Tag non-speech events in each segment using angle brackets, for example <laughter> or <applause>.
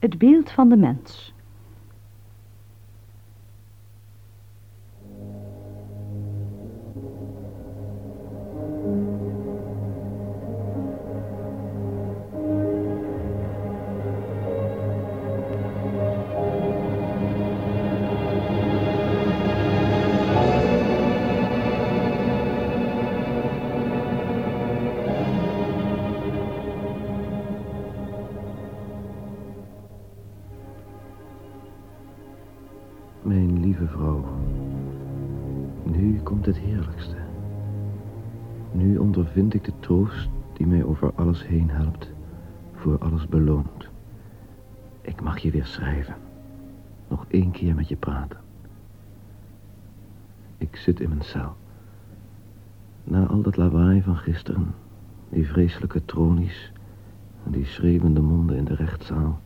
Het beeld van de mens. Die mij over alles heen helpt, voor alles beloont. Ik mag je weer schrijven, nog één keer met je praten. Ik zit in mijn cel. Na al dat lawaai van gisteren, die vreselijke tronies en die schreeuwende monden in de rechtszaal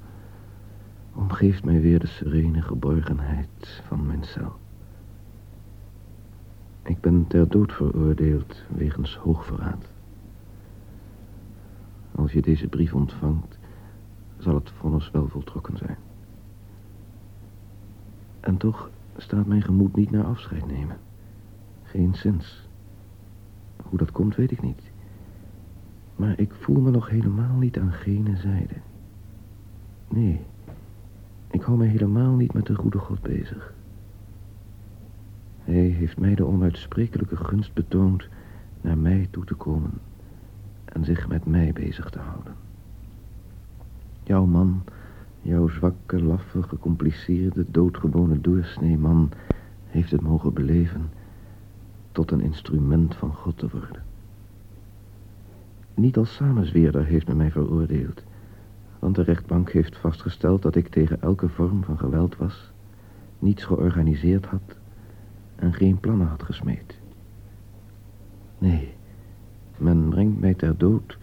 omgeeft mij weer de serene geborgenheid van mijn cel. Ik ben ter dood veroordeeld wegens hoogverraad. Als je deze brief ontvangt, zal het vonnis wel voltrokken zijn. En toch staat mijn gemoed niet naar afscheid nemen. Geen zins. Hoe dat komt, weet ik niet. Maar ik voel me nog helemaal niet aan gene zijde. Nee. Ik hou me helemaal niet met de goede God bezig. Hij heeft mij de onuitsprekelijke gunst betoond naar mij toe te komen en zich met mij bezig te houden. Jouw man, jouw zwakke, laffe, gecompliceerde, doodgewone doorsneeman heeft het mogen beleven tot een instrument van God te worden. Niet als samenzweerder heeft men mij veroordeeld want de rechtbank heeft vastgesteld dat ik tegen elke vorm van geweld was, niets georganiseerd had en geen plannen had gesmeed. Nee, men brengt mij ter dood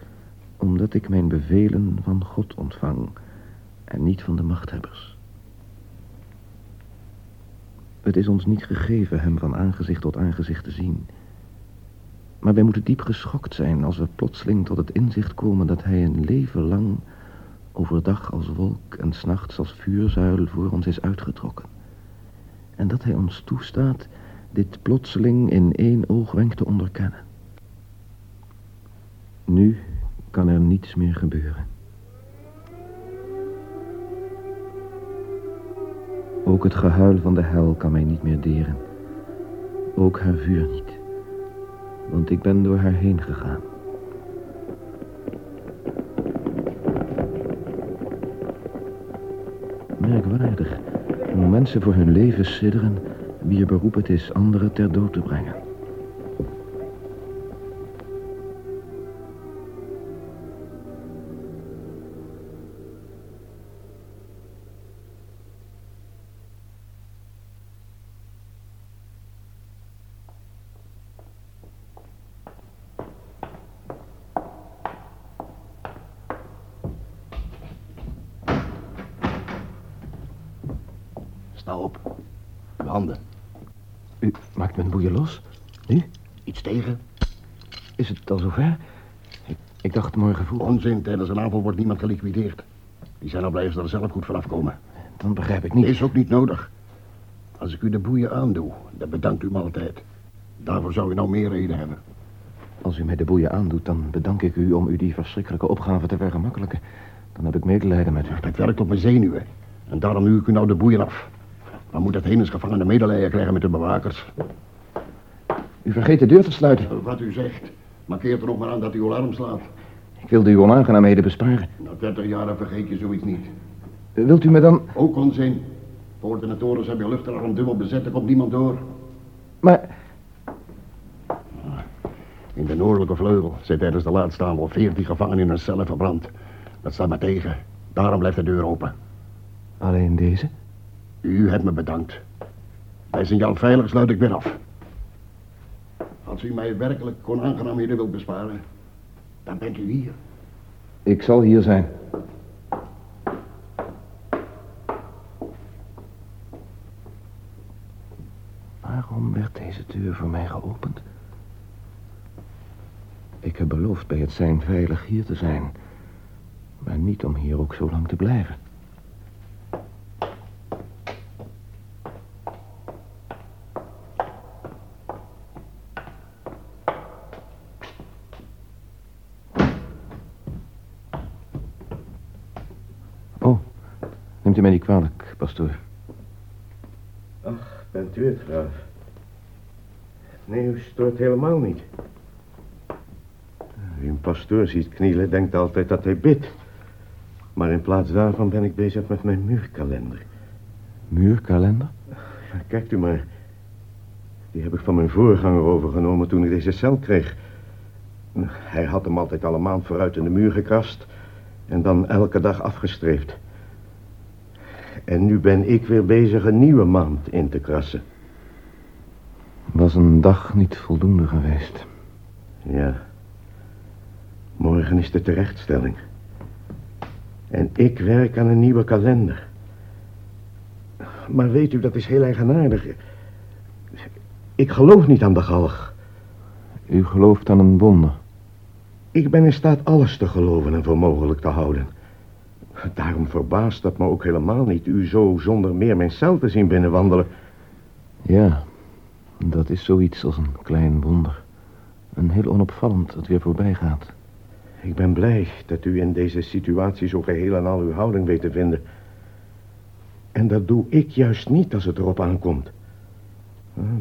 omdat ik mijn bevelen van God ontvang en niet van de machthebbers. Het is ons niet gegeven hem van aangezicht tot aangezicht te zien. Maar wij moeten diep geschokt zijn als we plotseling tot het inzicht komen dat hij een leven lang overdag als wolk en s'nachts als vuurzuil voor ons is uitgetrokken. En dat hij ons toestaat dit plotseling in één oogwenk te onderkennen. Nu kan er niets meer gebeuren. Ook het gehuil van de hel kan mij niet meer deren. Ook haar vuur niet. Want ik ben door haar heen gegaan. merkwaardig. Hoe mensen voor hun leven sidderen, wier beroep het is anderen ter dood te brengen. Sta op. Uw handen. U maakt mijn boeien los? Nu? Iets tegen? Is het al zover? Ik, ik dacht morgen vroeg... Onzin, tijdens een aanval wordt niemand geliquideerd. Die zijn al blij ze er zelf goed vanaf komen. Dan begrijp ik niet. Is ook niet nodig. Als ik u de boeien aandoe, dan bedankt u me altijd. Daarvoor zou u nou meer reden hebben. Als u mij de boeien aandoet, dan bedank ik u om u die verschrikkelijke opgave te vergemakkelijken. Dan heb ik medelijden met u. Dat werkt op mijn zenuwen. En daarom nu ik u nou de boeien af. Dan moet het hemelsgevangene medelijden krijgen met de bewakers. U vergeet de deur te sluiten. Wat u zegt. Markeert er nog maar aan dat uw alarm slaat. Ik wilde uw onaangenaamheden besparen. Na 30 jaar vergeet je zoiets niet. Wilt u me dan... Ook onzin. Poorten en torens hebben je luchtalarm dubbel bezet, er komt niemand door. Maar... In de noordelijke vleugel zit tijdens de laatste aanval 14 gevangenen in hun cellen verbrand. Dat staat maar tegen. Daarom blijft de deur open. Alleen deze? U hebt me bedankt. Bij signaal veilig sluit ik weer af. Als u mij werkelijk onaangenaamheden wilt besparen, dan bent u hier. Ik zal hier zijn. Waarom werd deze deur voor mij geopend? Ik heb beloofd bij het zijn veilig hier te zijn. Maar niet om hier ook zo lang te blijven. Neemt u mij niet kwalijk, pastoor. Ach, bent u het, graaf? Nee, u stoort helemaal niet. Wie een pastoor ziet knielen, denkt altijd dat hij bidt. Maar in plaats daarvan ben ik bezig met mijn muurkalender. Muurkalender? Ja, kijkt u maar. Die heb ik van mijn voorganger overgenomen toen ik deze cel kreeg. Hij had hem altijd al een maand vooruit in de muur gekrast... en dan elke dag afgestreefd. En nu ben ik weer bezig een nieuwe maand in te krassen. Was een dag niet voldoende geweest? Ja. Morgen is de terechtstelling. En ik werk aan een nieuwe kalender. Maar weet u, dat is heel eigenaardig. Ik geloof niet aan de galg. U gelooft aan een wonder. Ik ben in staat alles te geloven en voor mogelijk te houden. Daarom verbaast dat me ook helemaal niet u zo zonder meer mijn cel te zien binnenwandelen. Ja, dat is zoiets als een klein wonder. Een heel onopvallend dat weer voorbij gaat. Ik ben blij dat u in deze situatie zo geheel en al uw houding weet te vinden. En dat doe ik juist niet als het erop aankomt.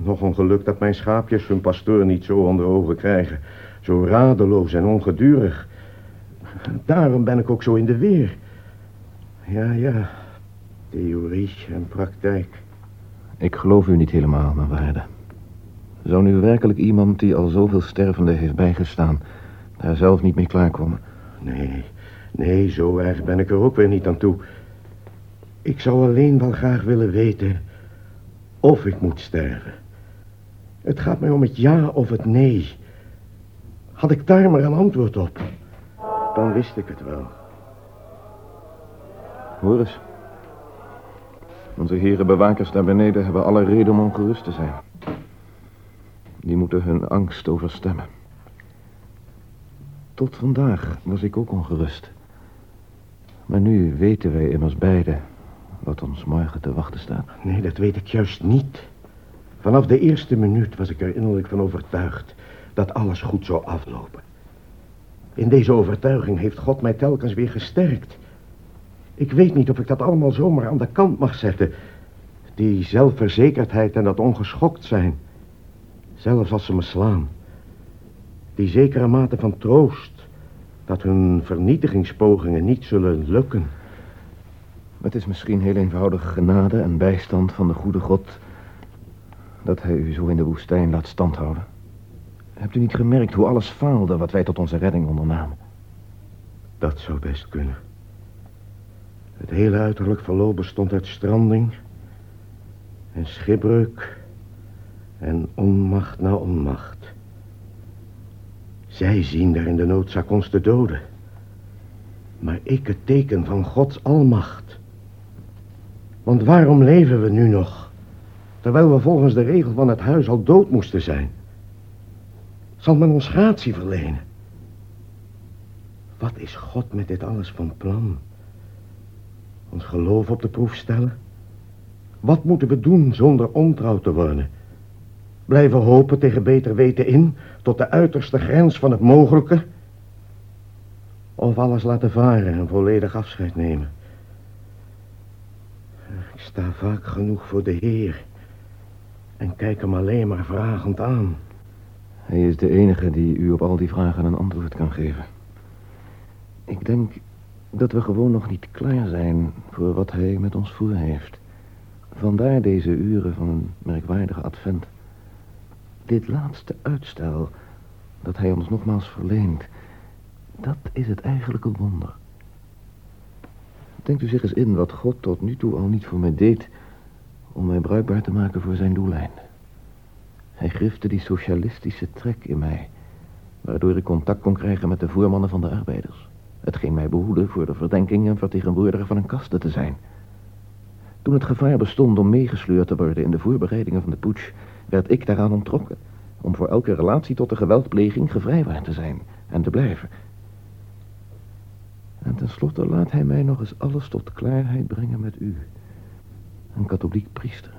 Nog een geluk dat mijn schaapjes hun pastoor niet zo onder ogen krijgen. Zo radeloos en ongedurig. Daarom ben ik ook zo in de weer. Ja, ja. Theorie en praktijk. Ik geloof u niet helemaal, mijn waarde. Zou nu werkelijk iemand die al zoveel stervende heeft bijgestaan... daar zelf niet mee klaarkomen? Nee, nee, zo erg ben ik er ook weer niet aan toe. Ik zou alleen wel graag willen weten of ik moet sterven. Het gaat mij om het ja of het nee. Had ik daar maar een antwoord op, dan wist ik het wel. Hoor eens. Onze heren bewakers daar beneden hebben alle reden om ongerust te zijn. Die moeten hun angst overstemmen. Tot vandaag was ik ook ongerust. Maar nu weten wij immers beiden wat ons morgen te wachten staat. Nee, dat weet ik juist niet. Vanaf de eerste minuut was ik er innerlijk van overtuigd dat alles goed zou aflopen. In deze overtuiging heeft God mij telkens weer gesterkt. Ik weet niet of ik dat allemaal zomaar aan de kant mag zetten. Die zelfverzekerdheid en dat ongeschokt zijn. Zelfs als ze me slaan. Die zekere mate van troost. Dat hun vernietigingspogingen niet zullen lukken. Het is misschien heel eenvoudig genade en bijstand van de goede God... dat hij u zo in de woestijn laat standhouden. Hebt u niet gemerkt hoe alles faalde wat wij tot onze redding ondernamen? Dat zou best kunnen. Het hele uiterlijk verloop bestond uit stranding... en schipbreuk... en onmacht na onmacht. Zij zien daar in de noodzaak ons te doden. Maar ik het teken van Gods almacht. Want waarom leven we nu nog? Terwijl we volgens de regel van het huis al dood moesten zijn. Zal men ons gratie verlenen? Wat is God met dit alles van plan? Ons geloof op de proef stellen? Wat moeten we doen zonder ontrouw te worden? Blijven hopen tegen beter weten in, tot de uiterste grens van het mogelijke? Of alles laten varen en volledig afscheid nemen? Ik sta vaak genoeg voor de Heer en kijk hem alleen maar vragend aan. Hij is de enige die u op al die vragen een antwoord kan geven. Ik denk dat we gewoon nog niet klaar zijn voor wat hij met ons voor heeft. Vandaar deze uren van een merkwaardige advent. Dit laatste uitstel dat hij ons nogmaals verleent, dat is het eigenlijke wonder. Denkt u zich eens in wat God tot nu toe al niet voor mij deed... om mij bruikbaar te maken voor zijn doeleinden. Hij grifte die socialistische trek in mij... waardoor ik contact kon krijgen met de voermannen van de arbeiders. Hetgeen mij behoede voor de verdenking en vertegenwoordiger van een kaste te zijn. Toen het gevaar bestond om meegesleurd te worden in de voorbereidingen van de putsch... werd ik daaraan ontrokken... om voor elke relatie tot de geweldpleging gevrijwaard te zijn en te blijven... En tenslotte laat hij mij nog eens alles tot klaarheid brengen met u. Een katholiek priester.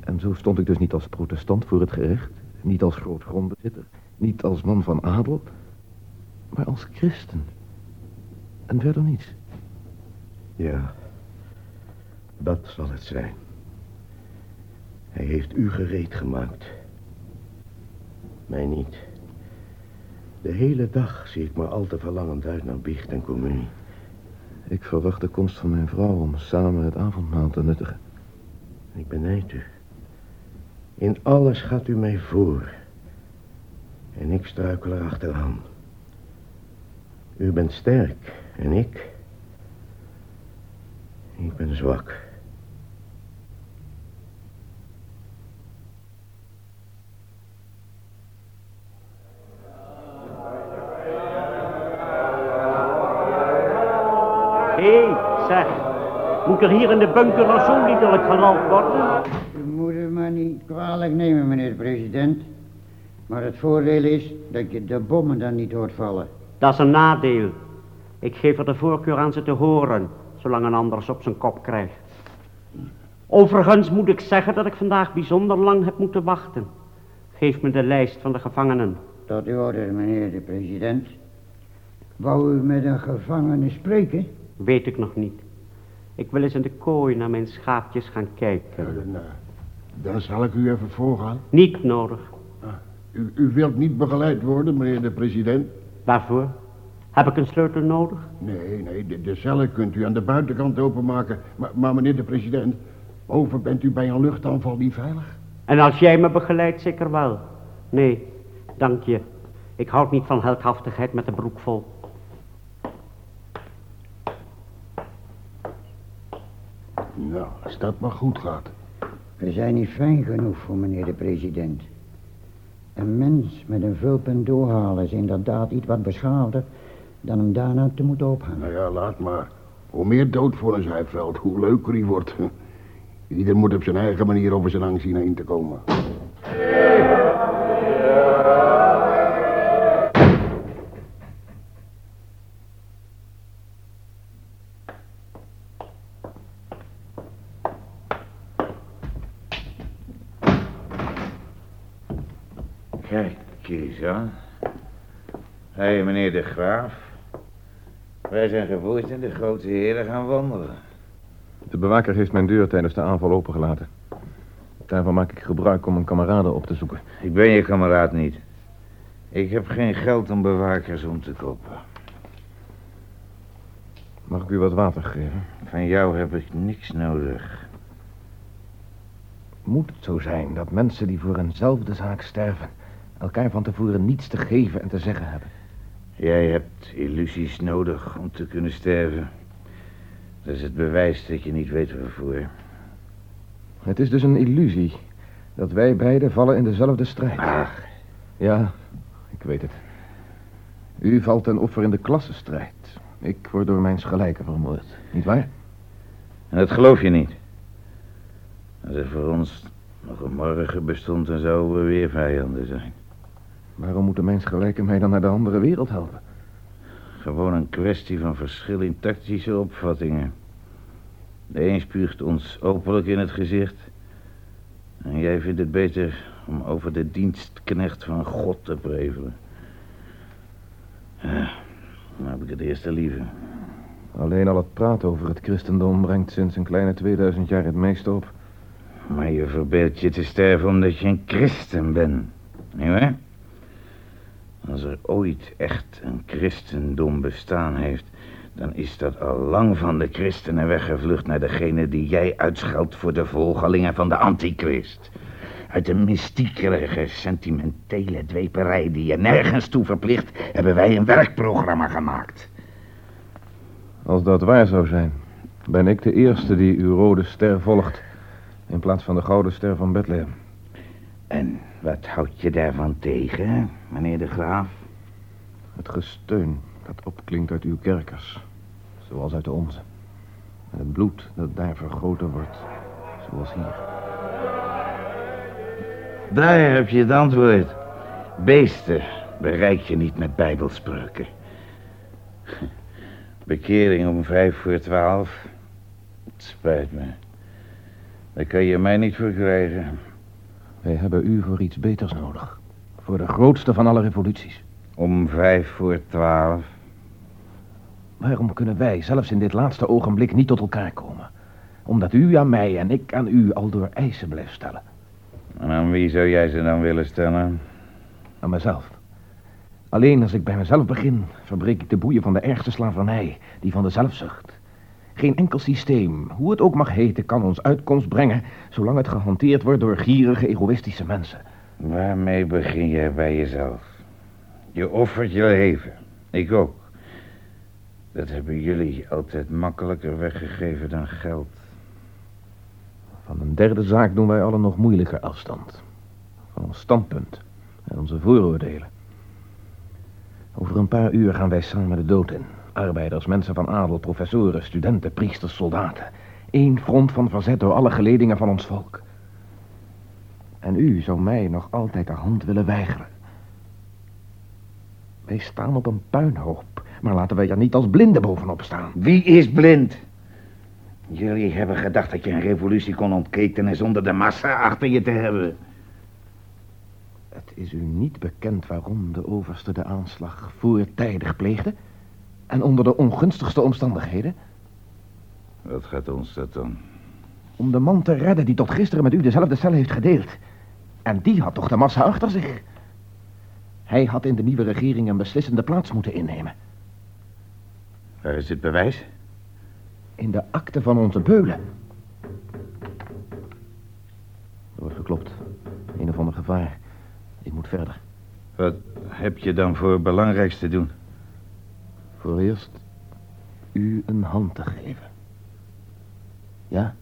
En zo stond ik dus niet als protestant voor het gerecht, niet als groot grondbezitter, niet als man van adel, maar als christen. En verder niets. Ja, dat zal het zijn. Hij heeft u gereed gemaakt. Mij niet. De hele dag zie ik maar al te verlangend uit naar biecht en communie. Ik verwacht de komst van mijn vrouw om samen het avondmaal te nuttigen. Ik benijd u. In alles gaat u mij voor. En ik struikel er achteraan. U bent sterk en ik... Ik ben zwak. Hé, hey, zeg. Moet er hier in de bunker nog zo liederlijk gerald worden? U moet het maar niet kwalijk nemen, meneer de president. Maar het voordeel is dat je de bommen dan niet hoort vallen. Dat is een nadeel. Ik geef er de voorkeur aan ze te horen, zolang een ander ze op zijn kop krijgt. Overigens moet ik zeggen dat ik vandaag bijzonder lang heb moeten wachten. Geef me de lijst van de gevangenen. Tot uw orde, meneer de president. Wou u met een gevangene spreken? Weet ik nog niet. Ik wil eens in de kooi naar mijn schaapjes gaan kijken. Dan, eh, dan zal ik u even voorgaan. Niet nodig. U, u wilt niet begeleid worden, meneer de president? Waarvoor? Heb ik een sleutel nodig? Nee, nee, de, de cellen kunt u aan de buitenkant openmaken. Maar, maar meneer de president, boven bent u bij een luchtaanval niet veilig? En als jij me begeleidt, zeker wel. Nee, dank je. Ik houd niet van heldhaftigheid met de broek vol. Nou, als dat maar goed gaat. We zijn niet fijn genoeg voor meneer de president. Een mens met een vulpen doorhalen is inderdaad iets wat beschaafder dan hem daarna te moeten ophangen. Nou ja, laat maar. Hoe meer dood voor een hij veld, hoe leuker hij wordt. Ieder moet op zijn eigen manier over zijn angst zien heen te komen. Aan. Hé, meneer de Graaf. Wij zijn gevoerd in de grote heren gaan wandelen. De bewaker heeft mijn deur tijdens de aanval opengelaten. Daarvan maak ik gebruik om een kameraden op te zoeken. Ik ben je kameraad niet. Ik heb geen geld om bewakers om te kopen. Mag ik u wat water geven? Van jou heb ik niks nodig. Moet het zo zijn dat mensen die voor eenzelfde zaak sterven... elkaar van tevoren niets te geven en te zeggen hebben? Jij hebt illusies nodig om te kunnen sterven. Dat is het bewijs dat je niet weet waarvoor. Het is dus een illusie dat wij beiden vallen in dezelfde strijd. Ach, Ja, ik weet het. U valt ten offer in de klassenstrijd. Ik word door mijn gelijken vermoord. Niet waar? en dat geloof je niet. Als er voor ons nog een morgen bestond, dan zouden we weer vijanden zijn. Waarom moeten mijn gelijken mij dan naar de andere wereld helpen? Gewoon een kwestie van verschil in tactische opvattingen. De een spuugt ons openlijk in het gezicht. En jij vindt het beter om over de dienstknecht van God te prevelen. Ja, dan heb ik het eerste liever. Alleen al het praten over het christendom brengt sinds een kleine 2000 jaar het meeste op. Maar je verbeeldt je te sterven omdat je een christen bent. Niet waar? Als er ooit echt een christendom bestaan heeft... dan is dat al lang van de christenen weggevlucht... naar degene die jij uitscheldt voor de volgelingen van de antichrist. Uit de mystiekerige, sentimentele dweperij... die je nergens toe verplicht... hebben wij een werkprogramma gemaakt. Als dat waar zou zijn, ben ik de eerste die uw rode ster volgt... in plaats van de gouden ster van Bethlehem. En wat houd je daarvan tegen, meneer de Graaf? Het gesteun dat opklinkt uit uw kerkers, zoals uit de onze. En het bloed dat daar vergoten wordt, zoals hier. Daar heb je het antwoord. Beesten bereik je niet met bijbelspreuken. Bekering om vijf voor twaalf. Het spijt me. Daar kan je mij niet voor krijgen. Wij hebben u voor iets beters nodig. Voor de grootste van alle revoluties. Om vijf voor twaalf. Waarom kunnen wij zelfs in dit laatste ogenblik niet tot elkaar komen? Omdat u aan mij en ik aan u al door eisen blijft stellen. En aan wie zou jij ze dan willen stellen? Aan mezelf. Alleen als ik bij mezelf begin, verbreek ik de boeien van de ergste slavernij, die van de zelfzucht. Geen enkel systeem, hoe het ook mag heten, kan ons uitkomst brengen, zolang het gehanteerd wordt door gierige, egoïstische mensen. Waarmee begin jij bij jezelf? Je offert je leven. Ik ook. Dat hebben jullie altijd makkelijker weggegeven dan geld. Van een derde zaak doen wij allen nog moeilijker afstand. Van ons standpunt en onze vooroordelen. Over een paar uur gaan wij samen de dood in. Arbeiders, mensen van adel, professoren, studenten, priesters, soldaten. Eén front van verzet door alle geledingen van ons volk. En u zou mij nog altijd de hand willen weigeren. Wij staan op een puinhoop, maar laten wij er niet als blinden bovenop staan. Wie is blind? Jullie hebben gedacht dat je een revolutie kon ontketenen zonder de massa achter je te hebben. Het is u niet bekend waarom de overste de aanslag voortijdig pleegde? En onder de ongunstigste omstandigheden? Wat gaat ons dat dan? Om de man te redden die tot gisteren met u dezelfde cel heeft gedeeld. En die had toch de massa achter zich? Hij had in de nieuwe regering een beslissende plaats moeten innemen. Waar is het bewijs? In de akte van onze beulen. Er wordt geklopt. Een of ander gevaar. Ik moet verder. Wat heb je dan voor belangrijks te doen? Voor eerst u een hand te geven. Ja?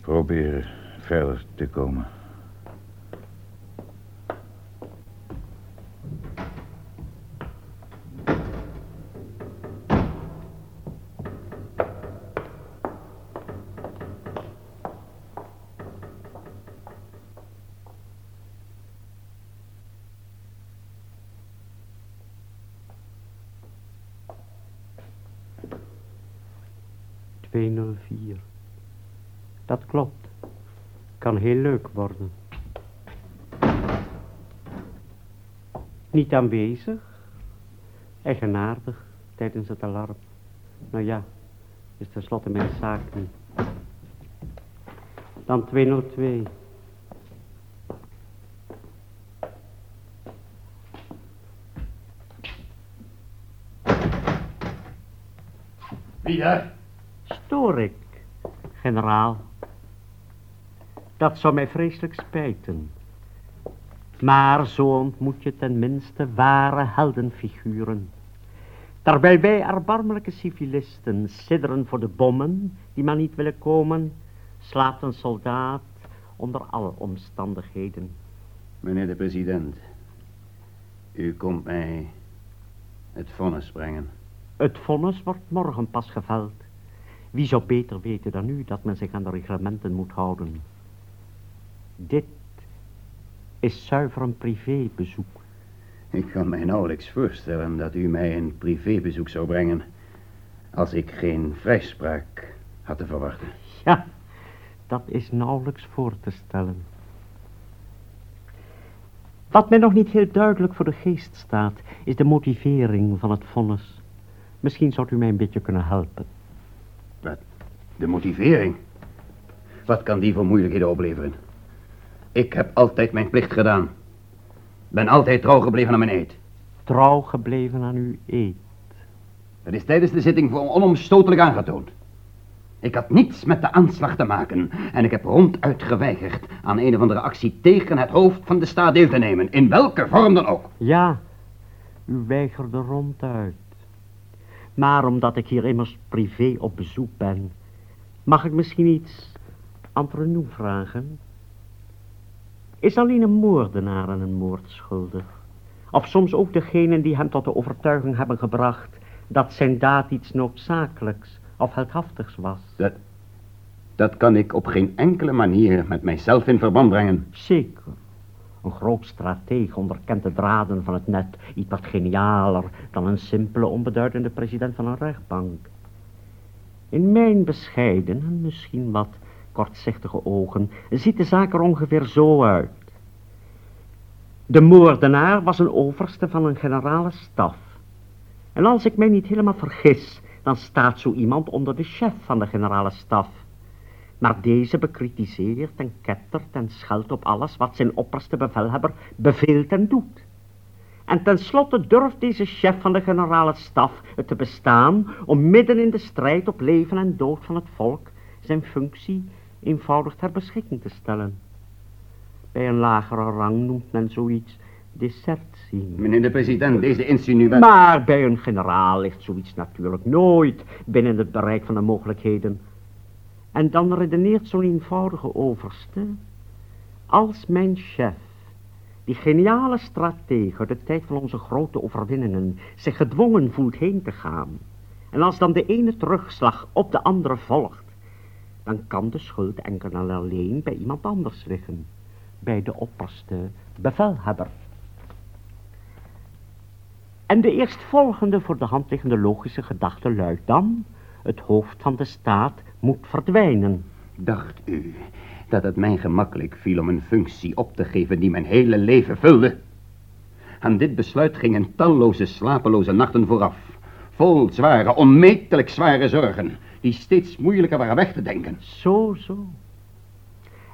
Proberen verder te komen. ...204. Dat klopt. Kan heel leuk worden. Niet aanwezig. Eigenaardig tijdens het alarm. Nou ja, is tenslotte mijn zaak niet. Dan 202. Wie daar? Stoor ik, generaal. Dat zou mij vreselijk spijten. Maar zo ontmoet je tenminste ware heldenfiguren. Terwijl wij erbarmelijke civilisten sidderen voor de bommen die maar niet willen komen, slaapt een soldaat onder alle omstandigheden. Meneer de president, u komt mij het vonnis brengen. Het vonnis wordt morgen pas geveld. Wie zou beter weten dan u dat men zich aan de reglementen moet houden? Dit is zuiver een privébezoek. Ik kan mij nauwelijks voorstellen dat u mij een privébezoek zou brengen... als ik geen vrijspraak had te verwachten. Ja, dat is nauwelijks voor te stellen. Wat mij nog niet heel duidelijk voor de geest staat... is de motivering van het vonnis. Misschien zou u mij een beetje kunnen helpen. Wat? De motivering? Wat kan die voor moeilijkheden opleveren? Ik heb altijd mijn plicht gedaan. Ben altijd trouw gebleven aan mijn eed. Trouw gebleven aan uw eed. Dat is tijdens de zitting voor onomstotelijk aangetoond. Ik had niets met de aanslag te maken en ik heb ronduit geweigerd aan een of andere actie tegen het hoofd van de staat deel te nemen, in welke vorm dan ook. Ja, u weigerde ronduit. Maar omdat ik hier immers privé op bezoek ben, mag ik misschien iets entre nous vragen? Is alleen een moordenaar aan een moord schuldig? Of soms ook degenen die hem tot de overtuiging hebben gebracht dat zijn daad iets noodzakelijks of heldhaftigs was? Dat, dat kan ik op geen enkele manier met mijzelf in verband brengen. Zeker. Een groot stratege onderkent de draden van het net iets wat genialer dan een simpele onbeduidende president van een rechtbank. In mijn bescheiden en misschien wat kortzichtige ogen ziet de zaak er ongeveer zo uit. De moordenaar was een overste van een generale staf. En als ik mij niet helemaal vergis, dan staat zo iemand onder de chef van de generale staf. Maar deze bekritiseert en kettert en scheldt op alles wat zijn opperste bevelhebber beveelt en doet. En tenslotte durft deze chef van de generale staf het te bestaan om midden in de strijd op leven en dood van het volk zijn functie eenvoudig ter beschikking te stellen. Bij een lagere rang noemt men zoiets desertie. Meneer de president, deze insinuatie... Maar bij een generaal ligt zoiets natuurlijk nooit binnen het bereik van de mogelijkheden. En dan redeneert zo'n eenvoudige overste, als mijn chef, die geniale stratege uit de tijd van onze grote overwinningen, zich gedwongen voelt heen te gaan, en als dan de ene terugslag op de andere volgt, dan kan de schuld enkel en alleen bij iemand anders liggen, bij de opperste bevelhebber. En de eerstvolgende voor de hand liggende logische gedachte luidt dan, het hoofd van de staat moet verdwijnen. Dacht u dat het mij gemakkelijk viel om een functie op te geven die mijn hele leven vulde? Aan dit besluit gingen talloze slapeloze nachten vooraf. Vol zware, onmetelijk zware zorgen, die steeds moeilijker waren weg te denken. Zo, zo.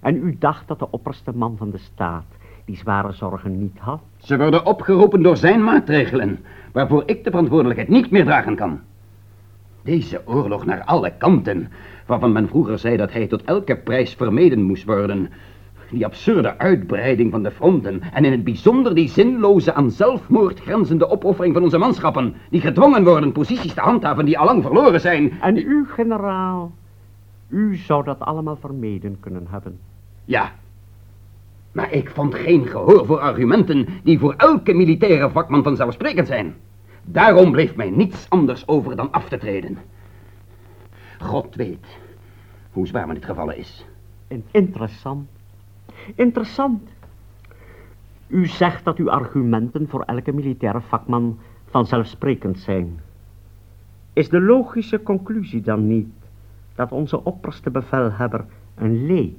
En u dacht dat de opperste man van de staat die zware zorgen niet had? Ze worden opgeroepen door zijn maatregelen, waarvoor ik de verantwoordelijkheid niet meer dragen kan. Deze oorlog naar alle kanten, waarvan men vroeger zei dat hij tot elke prijs vermeden moest worden. Die absurde uitbreiding van de fronten en in het bijzonder die zinloze aan zelfmoord grenzende opoffering van onze manschappen, die gedwongen worden posities te handhaven die allang verloren zijn. En u, generaal, u zou dat allemaal vermeden kunnen hebben. Ja, maar ik vond geen gehoor voor argumenten die voor elke militaire vakman vanzelfsprekend zijn. Daarom bleef mij niets anders over dan af te treden. God weet hoe zwaar me dit gevallen is. Interessant. Interessant. U zegt dat uw argumenten voor elke militaire vakman vanzelfsprekend zijn. Is de logische conclusie dan niet dat onze opperste bevelhebber een leek,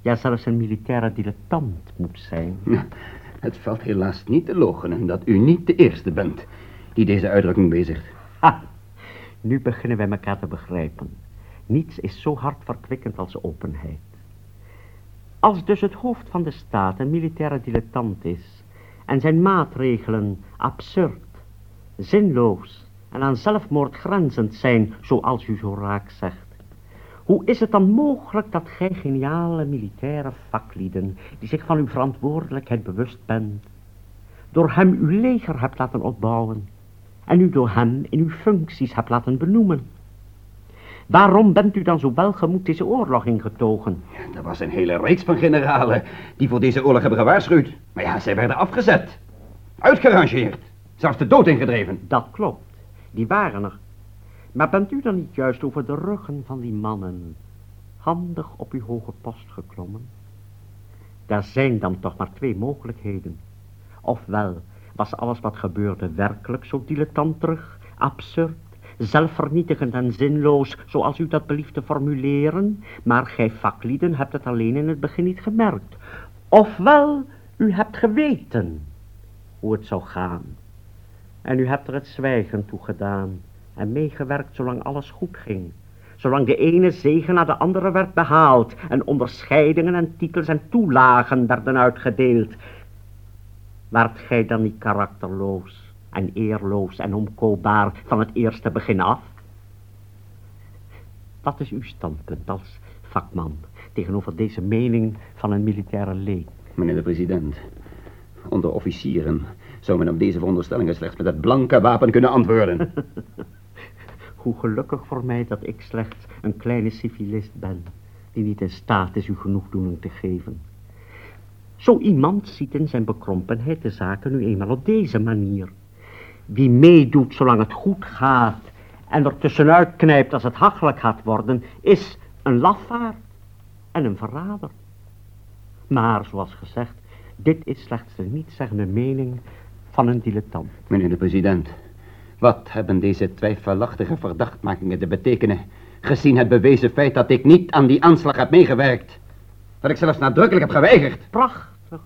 ja zelfs een militaire dilettant moet zijn? Het valt helaas niet te logenen dat u niet de eerste bent die deze uitdrukking bezigt. Ha, nu beginnen wij elkaar te begrijpen. Niets is zo hartverkwikkend als openheid. Als dus het hoofd van de staat een militaire dilettant is en zijn maatregelen absurd, zinloos en aan zelfmoord grenzend zijn, zoals u zo raak zegt, hoe is het dan mogelijk dat gij geniale militaire vaklieden, die zich van uw verantwoordelijkheid bewust bent, door hem uw leger hebt laten opbouwen en u door hem in uw functies hebt laten benoemen? Waarom bent u dan zo welgemoed deze oorlog ingetogen? Er was een hele reeks van generalen die voor deze oorlog hebben gewaarschuwd. Maar ja, zij werden afgezet. Uitgerangeerd. Zelfs de dood ingedreven. Dat klopt, die waren er. Maar bent u dan niet juist over de ruggen van die mannen handig op uw hoge post geklommen? Daar zijn dan toch maar twee mogelijkheden. Ofwel was alles wat gebeurde werkelijk zo dilettanterig, absurd, zelfvernietigend en zinloos, zoals u dat belieft te formuleren, maar gij vaklieden hebt het alleen in het begin niet gemerkt. Ofwel, u hebt geweten hoe het zou gaan. En u hebt er het zwijgen toe gedaan en meegewerkt zolang alles goed ging. Zolang de ene zegen na de andere werd behaald en onderscheidingen en titels en toelagen werden uitgedeeld. Waart gij dan niet karakterloos en eerloos en onkoopbaar van het eerste begin af? Wat is uw standpunt als vakman tegenover deze mening van een militaire leek? Meneer de president, onder officieren zou men op deze veronderstellingen slechts met het blanke wapen kunnen antwoorden. <laughs> Hoe gelukkig voor mij dat ik slechts een kleine civilist ben, die niet in staat is u genoegdoening te geven. Zo iemand ziet in zijn bekrompenheid de zaken nu eenmaal op deze manier. Wie meedoet zolang het goed gaat en er tussenuit knijpt als het hachelijk gaat worden, is een lafaard en een verrader. Maar, zoals gezegd, dit is slechts de nietzeggende mening van een dilettant. Meneer de president, wat hebben deze twijfelachtige verdachtmakingen te betekenen, gezien het bewezen feit dat ik niet aan die aanslag heb meegewerkt? Dat ik zelfs nadrukkelijk heb geweigerd. Prachtig.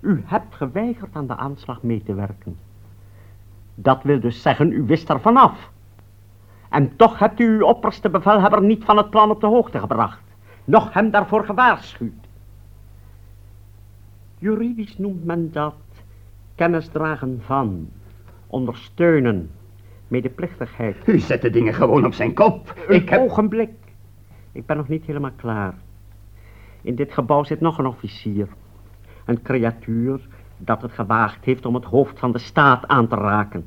U hebt geweigerd aan de aanslag mee te werken. Dat wil dus zeggen, u wist er vanaf. En toch hebt u uw opperste bevelhebber niet van het plan op de hoogte gebracht. Nog hem daarvoor gewaarschuwd. Juridisch noemt men dat kennis dragen van, ondersteunen, medeplichtigheid. U zet de dingen gewoon op zijn kop. Een Ik heb... ogenblik. Ik ben nog niet helemaal klaar. In dit gebouw zit nog een officier. Een creatuur dat het gewaagd heeft om het hoofd van de staat aan te raken.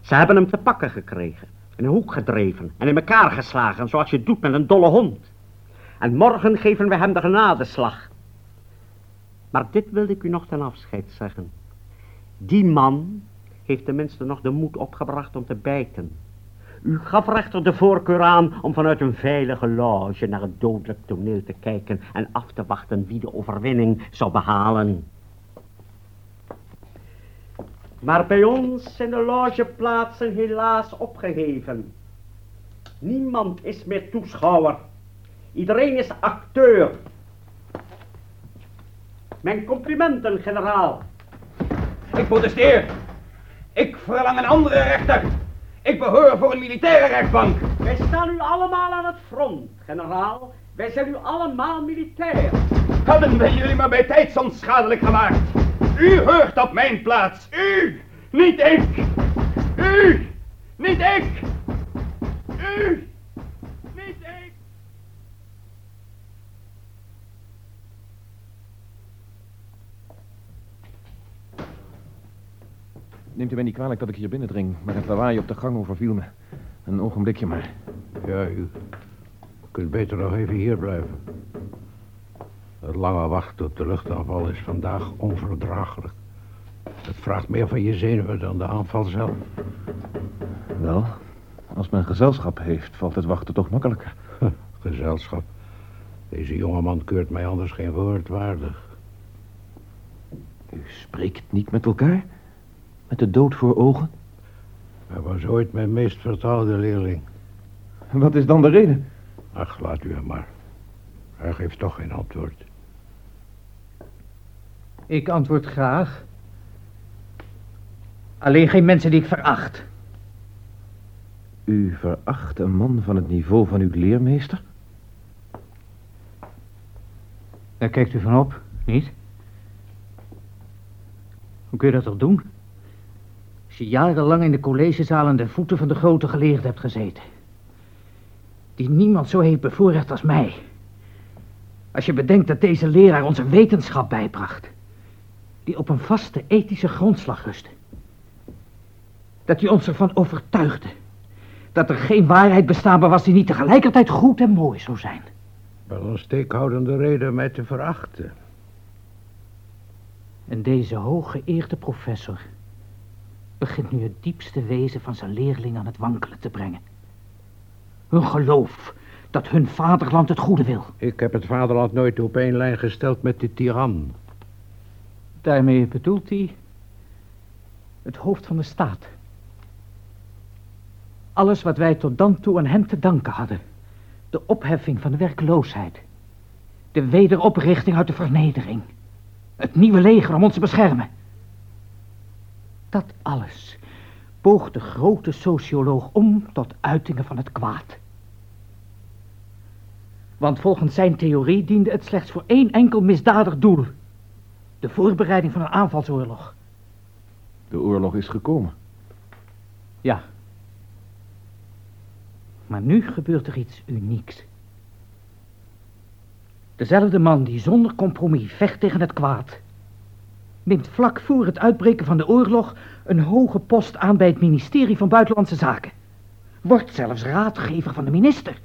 Ze hebben hem te pakken gekregen, in een hoek gedreven en in elkaar geslagen, zoals je doet met een dolle hond. En morgen geven we hem de genadeslag. Maar dit wilde ik u nog ten afscheid zeggen. Die man heeft tenminste nog de moed opgebracht om te bijten. U gaf rechter de voorkeur aan om vanuit een veilige loge naar het dodelijk toneel te kijken en af te wachten wie de overwinning zou behalen. Maar bij ons zijn de logeplaatsen helaas opgeheven. Niemand is meer toeschouwer. Iedereen is acteur. Mijn complimenten, generaal. Ik protesteer. Ik verlang een andere rechter. Ik behoor voor een militaire rechtbank. Wij staan u allemaal aan het front, generaal. Wij zijn u allemaal militair. Hadden wij jullie maar bij tijds onschadelijk gemaakt. U hoort op mijn plaats. U, niet ik. U, niet ik. U, niet ik. Neemt u mij niet kwalijk dat ik hier binnendring, maar het lawaai op de gang overviel me. Een ogenblikje maar. Ja, u kunt beter nog even hier blijven. Het lange wachten op de luchtaanval is vandaag onverdraaglijk. Het vraagt meer van je zenuwen dan de aanval zelf. Wel, als men gezelschap heeft, valt het wachten toch makkelijker. Gezelschap. Deze jongeman keurt mij anders geen woord waardig. U spreekt niet met elkaar? Met de dood voor ogen? Hij was ooit mijn meest vertrouwde leerling. Wat is dan de reden? Ach, laat u hem maar. Hij geeft toch geen antwoord. Ik antwoord graag. Alleen geen mensen die ik veracht. U veracht een man van het niveau van uw leermeester? Daar kijkt u van op, niet? Hoe kun je dat toch doen? Als je jarenlang in de collegezaal aan de voeten van de grote geleerden hebt gezeten. Die niemand zo heeft bevoorrecht als mij. Als je bedenkt dat deze leraar onze wetenschap bijbracht. Die op een vaste ethische grondslag rustte. Dat hij ons ervan overtuigde. Dat er geen waarheid bestaanbaar was die niet tegelijkertijd goed en mooi zou zijn. Wel een steekhoudende reden mij te verachten. En deze hooggeëerde professor begint nu het diepste wezen van zijn leerling aan het wankelen te brengen. Hun geloof dat hun vaderland het goede wil. Ik heb het vaderland nooit op één lijn gesteld met de tiran. Daarmee bedoelt hij het hoofd van de staat. Alles wat wij tot dan toe aan hem te danken hadden. De opheffing van de werkloosheid. De wederoprichting uit de vernedering. Het nieuwe leger om ons te beschermen. Dat alles boog de grote socioloog om tot uitingen van het kwaad. Want volgens zijn theorie diende het slechts voor één enkel misdadig doel. De voorbereiding van een aanvalsoorlog. De oorlog is gekomen. Ja. Maar nu gebeurt er iets unieks. Dezelfde man die zonder compromis vecht tegen het kwaad... neemt vlak voor het uitbreken van de oorlog... een hoge post aan bij het ministerie van Buitenlandse Zaken. Wordt zelfs raadgever van de minister.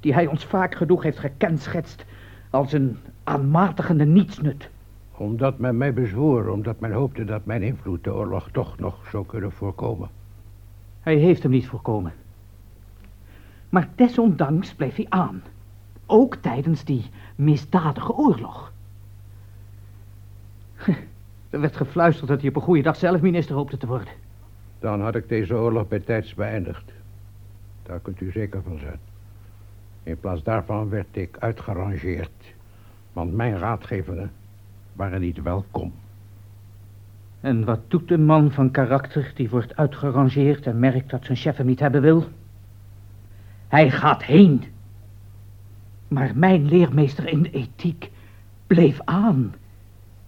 Die hij ons vaak genoeg heeft gekenschetst... als een aanmatigende nietsnut. Omdat men mij bezwoer, omdat men hoopte dat mijn invloed de oorlog toch nog zou kunnen voorkomen. Hij heeft hem niet voorkomen. Maar desondanks bleef hij aan. Ook tijdens die misdadige oorlog. <laughs> Er werd gefluisterd dat hij op een goede dag zelf minister hoopte te worden. Dan had ik deze oorlog bij tijds beëindigd. Daar kunt u zeker van zijn. In plaats daarvan werd ik uitgerangeerd. Want mijn raadgevingen waren niet welkom. En wat doet een man van karakter die wordt uitgerangeerd en merkt dat zijn chef hem niet hebben wil? Hij gaat heen. Maar mijn leermeester in ethiek bleef aan.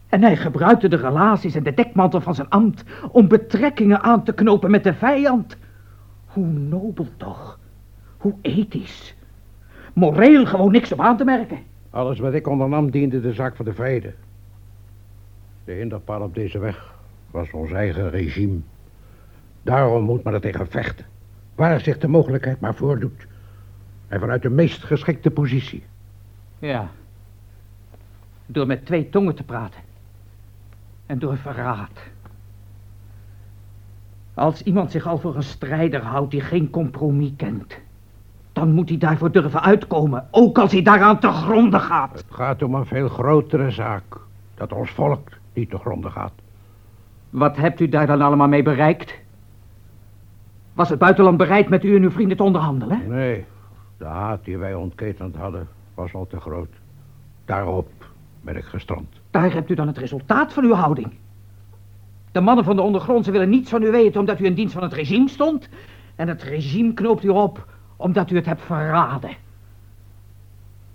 En hij gebruikte de relaties en de dekmantel van zijn ambt om betrekkingen aan te knopen met de vijand. Hoe nobel toch? Hoe ethisch? Moreel gewoon niks op aan te merken. Alles wat ik ondernam diende de zaak van de vrede. De hinderpaal op deze weg was ons eigen regime. Daarom moet men er tegen vechten. Waar zich de mogelijkheid maar voordoet. En vanuit de meest geschikte positie. Ja. Door met twee tongen te praten. En door verraad. Als iemand zich al voor een strijder houdt die geen compromis kent... dan moet hij daarvoor durven uitkomen, ook als hij daaraan te gronden gaat. Het gaat om een veel grotere zaak. Dat ons volk niet te gronden gaat. Wat hebt u daar dan allemaal mee bereikt? Was het buitenland bereid met u en uw vrienden te onderhandelen? Nee, de haat die wij ontketend hadden was al te groot. Daarop ben ik gestrand. Daar hebt u dan het resultaat van uw houding. De mannen van de ondergrondse willen niets van u weten omdat u in dienst van het regime stond. En het regime knoopt u op omdat u het hebt verraden.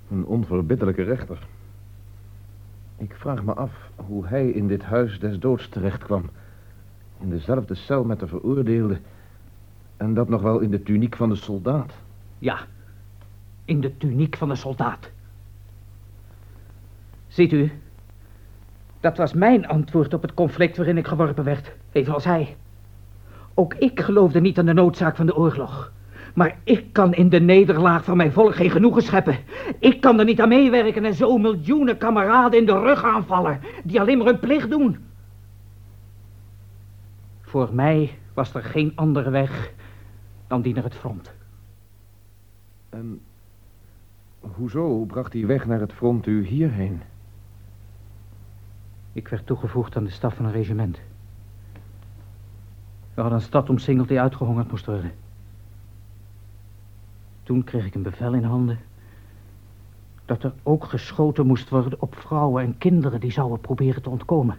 Een onverbiddelijke rechter. Ik vraag me af hoe hij in dit huis des doods terecht kwam. In dezelfde cel met de veroordeelde. En dat nog wel in de tuniek van de soldaat. Ja, in de tuniek van de soldaat. Ziet u, dat was mijn antwoord op het conflict waarin ik geworpen werd, evenals hij. Ook ik geloofde niet aan de noodzaak van de oorlog. Maar ik kan in de nederlaag van mijn volk geen genoegen scheppen. Ik kan er niet aan meewerken en zo miljoenen kameraden in de rug aanvallen, die alleen maar hun plicht doen. Voor mij was er geen andere weg dan die naar het front. En hoezo bracht die weg naar het front u hierheen? Ik werd toegevoegd aan de staf van een regiment. We hadden een stad omsingeld die uitgehongerd moest worden. Toen kreeg ik een bevel in handen dat er ook geschoten moest worden op vrouwen en kinderen die zouden proberen te ontkomen.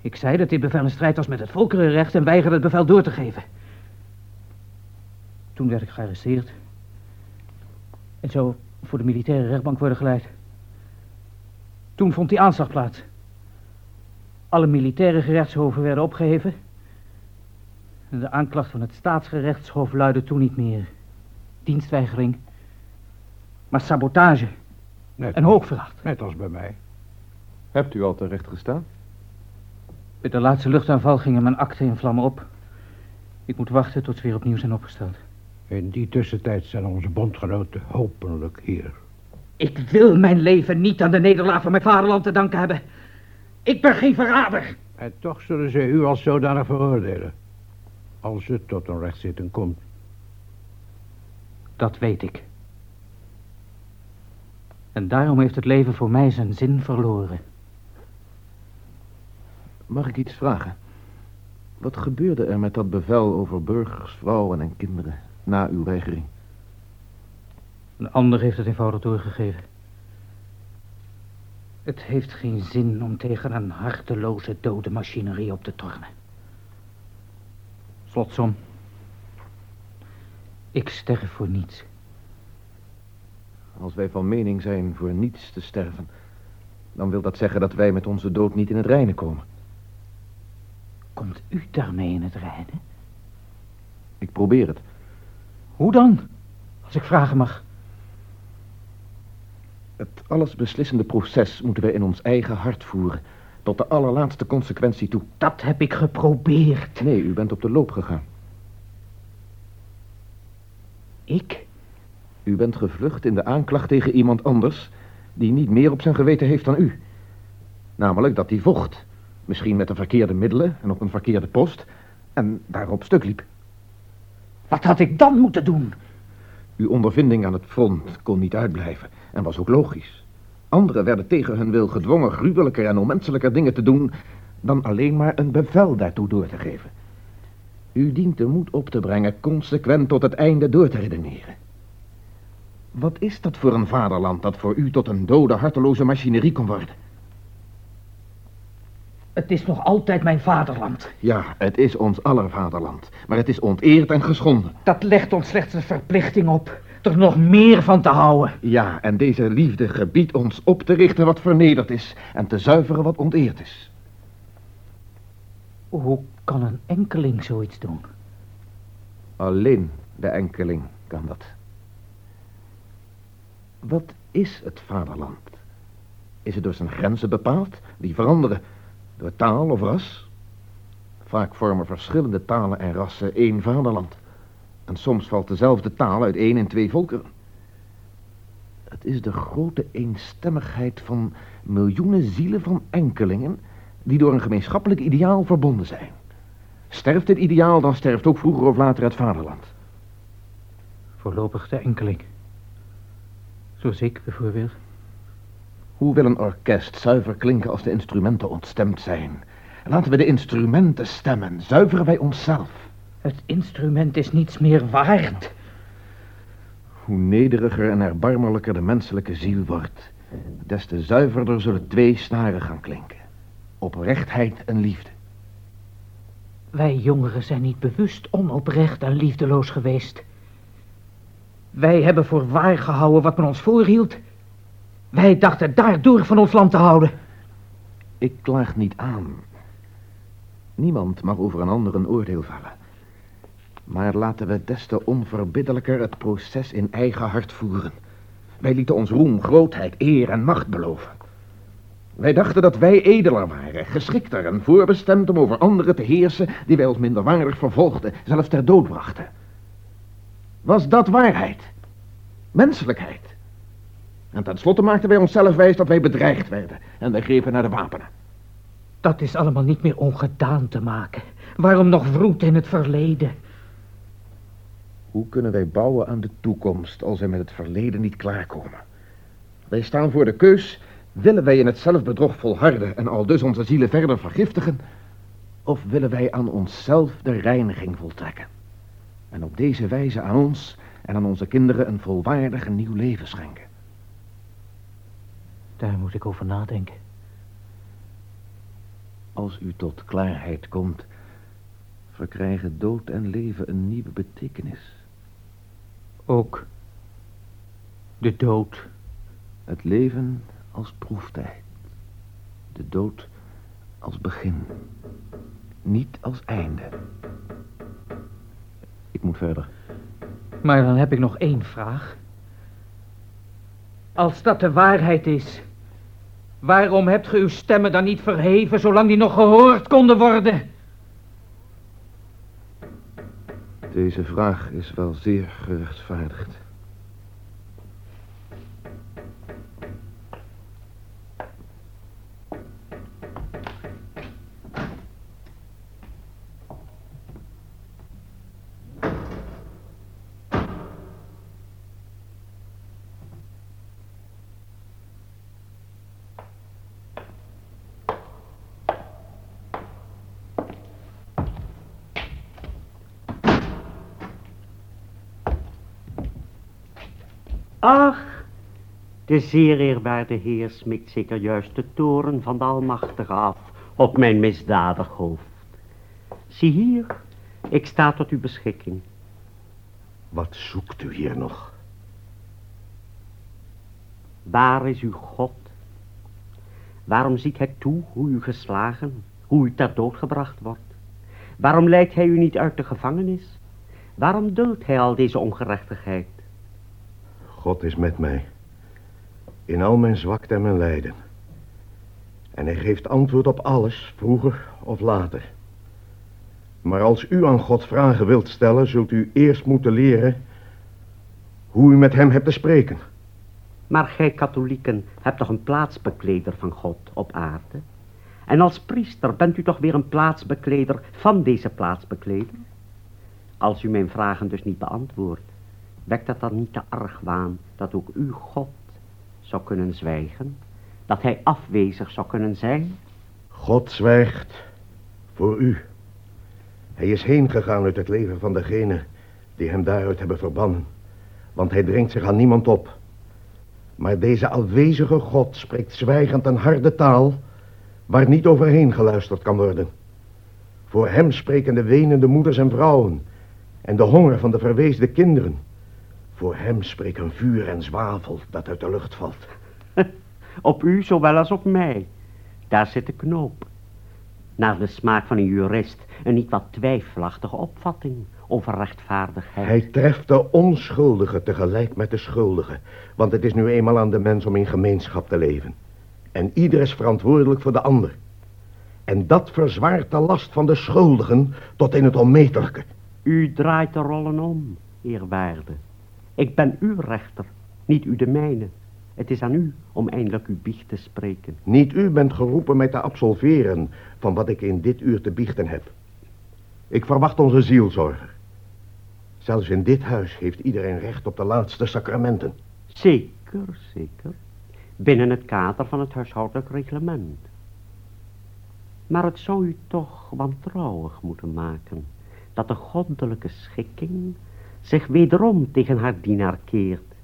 Ik zei dat dit bevel een strijd was met het volkerenrecht en weigerde het bevel door te geven. Toen werd ik gearresteerd en zo voor de militaire rechtbank worden geleid. Toen vond die aanslag plaats. Alle militaire gerechtshoven werden opgeheven. De aanklacht van het staatsgerechtshof luidde toen niet meer dienstweigering, maar sabotage Net, en hoogverraad. net als bij mij. Hebt u al terecht gestaan? Bij de laatste luchtaanval gingen mijn akten in vlammen op. Ik moet wachten tot ze weer opnieuw zijn opgesteld. In die tussentijd zijn onze bondgenoten hopelijk hier. Ik wil mijn leven niet aan de nederlaag van mijn vaderland te danken hebben. Ik ben geen verrader. En toch zullen ze u als zodanig veroordelen. Als het tot een rechtszitting komt. Dat weet ik. En daarom heeft het leven voor mij zijn zin verloren. Mag ik iets vragen? Wat gebeurde er met dat bevel over burgers, vrouwen en kinderen na uw weigering? Een ander heeft het eenvoudig doorgegeven. Het heeft geen zin om tegen een harteloze dode machinerie op te tornen. Slotsom. Ik sterf voor niets. Als wij van mening zijn voor niets te sterven, dan wil dat zeggen dat wij met onze dood niet in het reine komen. Komt u daarmee in het reine? Ik probeer het. Hoe dan? Als ik vragen mag. Het allesbeslissende proces moeten wij in ons eigen hart voeren. Tot de allerlaatste consequentie toe. Dat heb ik geprobeerd. Nee, u bent op de loop gegaan. Ik? U bent gevlucht in de aanklacht tegen iemand anders... die niet meer op zijn geweten heeft dan u. Namelijk dat hij vocht. Misschien met de verkeerde middelen en op een verkeerde post... en daarop stuk liep. Wat had ik dan moeten doen? Uw ondervinding aan het front kon niet uitblijven en was ook logisch. Anderen werden tegen hun wil gedwongen gruwelijker en onmenselijker dingen te doen... dan alleen maar een bevel daartoe door te geven. U dient de moed op te brengen consequent tot het einde door te redeneren. Wat is dat voor een vaderland dat voor u tot een dode, harteloze machinerie kon worden? Het is nog altijd mijn vaderland. Ja, het is ons aller vaderland. Maar het is onteerd en geschonden. Dat legt ons slechts een verplichting op er nog meer van te houden. Ja, en deze liefde gebiedt ons op te richten wat vernederd is en te zuiveren wat onteerd is. Hoe kan een enkeling zoiets doen? Alleen de enkeling kan dat. Wat is het vaderland? Is het door zijn grenzen bepaald, die veranderen door taal of ras? Vaak vormen verschillende talen en rassen één vaderland. En soms valt dezelfde taal uit één en twee volkeren. Het is de grote eenstemmigheid van miljoenen zielen van enkelingen... die door een gemeenschappelijk ideaal verbonden zijn. Sterft dit ideaal, dan sterft ook vroeger of later het vaderland. Voorlopig de enkeling. Zoals ik bijvoorbeeld. Hoe wil een orkest zuiver klinken als de instrumenten ontstemd zijn? Laten we de instrumenten stemmen, zuiveren wij onszelf. Het instrument is niets meer waard. Hoe nederiger en erbarmelijker de menselijke ziel wordt, des te zuiverder zullen twee snaren gaan klinken. Oprechtheid en liefde. Wij jongeren zijn niet bewust onoprecht en liefdeloos geweest. Wij hebben voor waar gehouden wat men ons voorhield. Wij dachten daardoor van ons land te houden. Ik klaag niet aan. Niemand mag over een ander een oordeel vellen. Maar laten we des te onverbiddelijker het proces in eigen hart voeren. Wij lieten ons roem, grootheid, eer en macht beloven. Wij dachten dat wij edeler waren, geschikter en voorbestemd om over anderen te heersen die wij als minderwaardig vervolgden, zelfs ter dood brachten. Was dat waarheid? Menselijkheid? En tenslotte maakten wij onszelf wijs dat wij bedreigd werden en wij grepen naar de wapenen. Dat is allemaal niet meer ongedaan te maken. Waarom nog wroet in het verleden? Hoe kunnen wij bouwen aan de toekomst als wij met het verleden niet klaarkomen? Wij staan voor de keus, willen wij in het zelfbedrog volharden en al dus onze zielen verder vergiftigen? Of willen wij aan onszelf de reiniging voltrekken? En op deze wijze aan ons en aan onze kinderen een volwaardig nieuw leven schenken? Daar moet ik over nadenken. Als u tot klaarheid komt, verkrijgen dood en leven een nieuwe betekenis. Ook de dood. Het leven als proeftijd. De dood als begin. Niet als einde. Ik moet verder. Maar dan heb ik nog één vraag. Als dat de waarheid is, waarom hebt ge uw stemmen dan niet verheven zolang die nog gehoord konden worden? Deze vraag is wel zeer gerechtvaardigd. Ach, de zeer eerbaarde heer smikt zeker juist de toren van de Almachtige af op mijn misdadig hoofd. Zie hier, ik sta tot uw beschikking. Wat zoekt u hier nog? Waar is uw God? Waarom ziet hij toe hoe u geslagen, hoe u ter dood gebracht wordt? Waarom leidt hij u niet uit de gevangenis? Waarom duldt hij al deze ongerechtigheid? God is met mij. In al mijn zwakte en mijn lijden. En hij geeft antwoord op alles, vroeger of later. Maar als u aan God vragen wilt stellen, zult u eerst moeten leren hoe u met hem hebt te spreken. Maar gij katholieken hebt toch een plaatsbekleder van God op aarde? En als priester bent u toch weer een plaatsbekleder van deze plaatsbekleder? Als u mijn vragen dus niet beantwoordt, wekt dat dan niet de argwaan dat ook uw God zou kunnen zwijgen? Dat hij afwezig zou kunnen zijn? God zwijgt voor u. Hij is heen gegaan uit het leven van degenen die hem daaruit hebben verbannen. Want hij dringt zich aan niemand op. Maar deze afwezige God spreekt zwijgend een harde taal... waar niet overheen geluisterd kan worden. Voor hem spreken de wenende moeders en vrouwen en de honger van de verweesde kinderen. Voor hem spreken vuur en zwavel dat uit de lucht valt. <laughs> Op u zowel als op mij. Daar zit de knoop. Naar de smaak van een jurist een niet wat twijfelachtige opvatting over rechtvaardigheid. Hij treft de onschuldige tegelijk met de schuldige. Want het is nu eenmaal aan de mens om in gemeenschap te leven. En ieder is verantwoordelijk voor de ander. En dat verzwaart de last van de schuldigen tot in het onmetelijke. U draait de rollen om, eerwaarde. Ik ben uw rechter, niet u de mijne. Het is aan u om eindelijk uw biecht te spreken. Niet u bent geroepen mij te absolveren van wat ik in dit uur te biechten heb. Ik verwacht onze zielzorger. Zelfs in dit huis heeft iedereen recht op de laatste sacramenten. Zeker, zeker. Binnen het kader van het huishoudelijk reglement. Maar het zou u toch wantrouwig moeten maken dat de goddelijke schikking zich wederom tegen haar dienaar keert.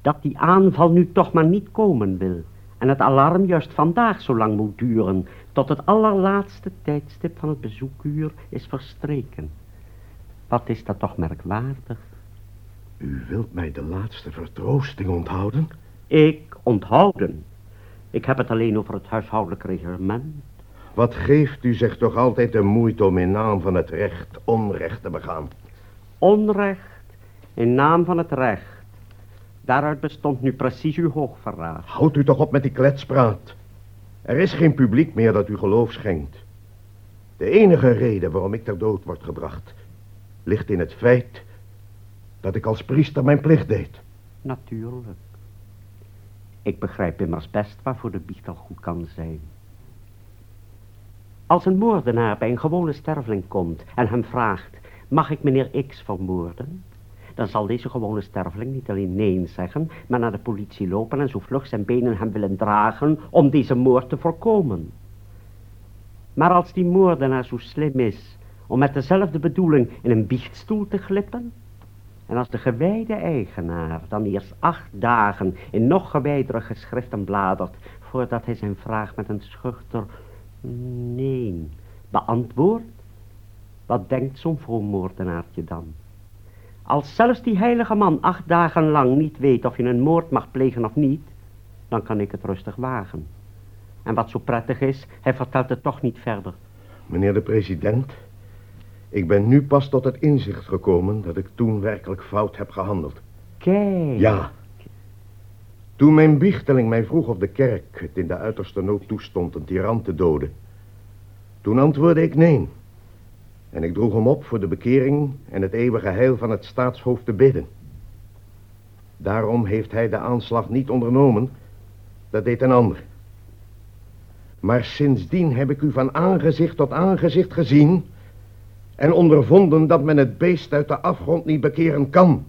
Dat die aanval nu toch maar niet komen wil. En het alarm juist vandaag zo lang moet duren, tot het allerlaatste tijdstip van het bezoekuur is verstreken. Wat is dat toch merkwaardig? U wilt mij de laatste vertroosting onthouden? Ik onthouden. Ik heb het alleen over het huishoudelijk reglement. Wat geeft u zich toch altijd de moeite om in naam van het recht onrecht te begaan? Onrecht in naam van het recht. Daaruit bestond nu precies uw hoogverraad. Houd u toch op met die kletspraat. Er is geen publiek meer dat u geloof schenkt. De enige reden waarom ik ter dood word gebracht... ligt in het feit dat ik als priester mijn plicht deed. Natuurlijk. Ik begrijp immers best waarvoor de biecht al goed kan zijn. Als een moordenaar bij een gewone sterveling komt en hem vraagt... mag ik meneer X vermoorden? Dan zal deze gewone sterveling niet alleen nee zeggen... maar naar de politie lopen en zo vlug zijn benen hem willen dragen... om deze moord te voorkomen. Maar als die moordenaar zo slim is... om met dezelfde bedoeling in een biechtstoel te glippen... en als de gewijde eigenaar dan eerst acht dagen... in nog gewijdere geschriften bladert... voordat hij zijn vraag met een schuchter nee beantwoord... wat denkt zo'n vroommoordenaartje dan? Als zelfs die heilige man acht dagen lang niet weet of je een moord mag plegen of niet, dan kan ik het rustig wagen. En wat zo prettig is, hij vertelt het toch niet verder. Meneer de president, ik ben nu pas tot het inzicht gekomen dat ik toen werkelijk fout heb gehandeld. Kijk. Ja. Toen mijn biehteling mij vroeg of de kerk het in de uiterste nood toestond een tiran te doden. Toen antwoordde ik nee. En ik droeg hem op voor de bekering en het eeuwige heil van het staatshoofd te bidden. Daarom heeft hij de aanslag niet ondernomen. Dat deed een ander. Maar sindsdien heb ik u van aangezicht tot aangezicht gezien... en ondervonden dat men het beest uit de afgrond niet bekeren kan.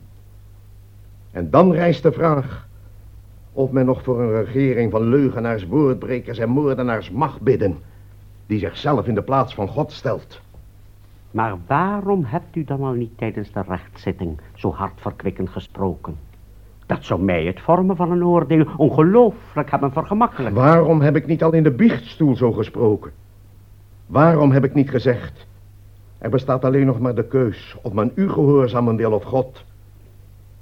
En dan rijst de vraag... of men nog voor een regering van leugenaars, woordbrekers en moordenaars mag bidden... die zichzelf in de plaats van God stelt... Maar waarom hebt u dan al niet tijdens de rechtszitting zo hartverkwikkend gesproken? Dat zou mij het vormen van een oordeel ongelooflijk hebben vergemakkelijk. Waarom heb ik niet al in de biechtstoel zo gesproken? Waarom heb ik niet gezegd... Er bestaat alleen nog maar de keus of men u gehoorzamen wil of God.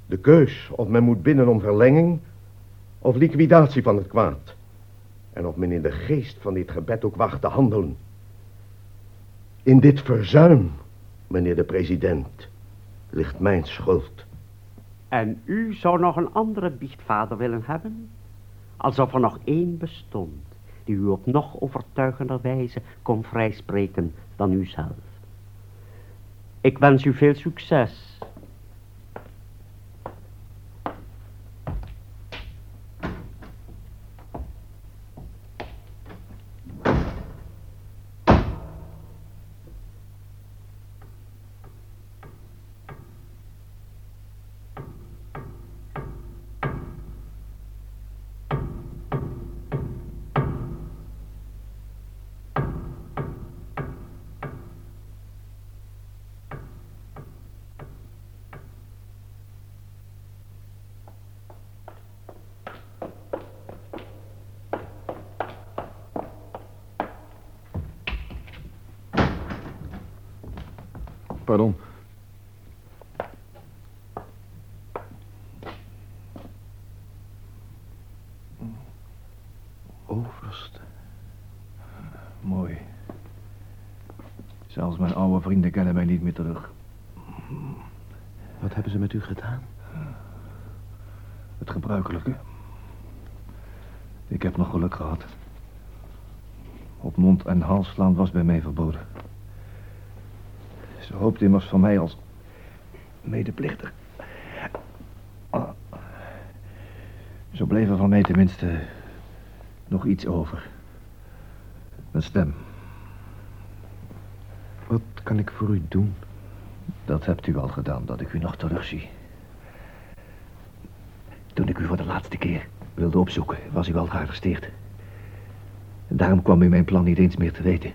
De keus of men moet binnen om verlenging of liquidatie van het kwaad. En of men in de geest van dit gebed ook wacht te handelen. In dit verzuim, meneer de president, ligt mijn schuld. En u zou nog een andere biechtvader willen hebben? Alsof er nog één bestond, die u op nog overtuigender wijze kon vrijspreken dan u zelf. Ik wens u veel succes. Overste. Mooi. Zelfs mijn oude vrienden kennen mij niet meer terug. Wat hebben ze met u gedaan? Het gebruikelijke. Ik heb nog geluk gehad. Op mond en hals slaan was bij mij verboden. Ze hoopt immers van mij als medeplichtig. Ah. Zo bleef er van mij tenminste nog iets over. Een stem. Wat kan ik voor u doen? Dat hebt u al gedaan, dat ik u nog terugzie. Toen ik u voor de laatste keer wilde opzoeken, was u al gearresteerd. Daarom kwam u mijn plan niet eens meer te weten.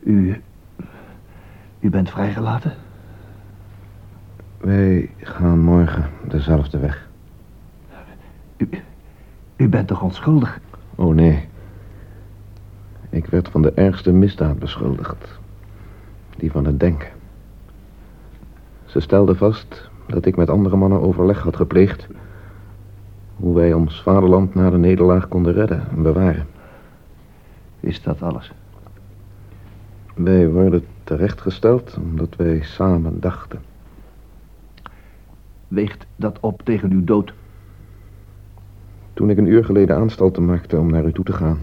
U... U bent vrijgelaten? Wij gaan morgen dezelfde weg. U... Bent toch onschuldig? Oh nee. Ik werd van de ergste misdaad beschuldigd. Die van het denken. Ze stelde vast dat ik met andere mannen overleg had gepleegd... hoe wij ons vaderland na de nederlaag konden redden en bewaren. Is dat alles? Wij worden terechtgesteld omdat wij samen dachten. Weegt dat op tegen uw dood? Toen ik een uur geleden aanstalten maakte om naar u toe te gaan...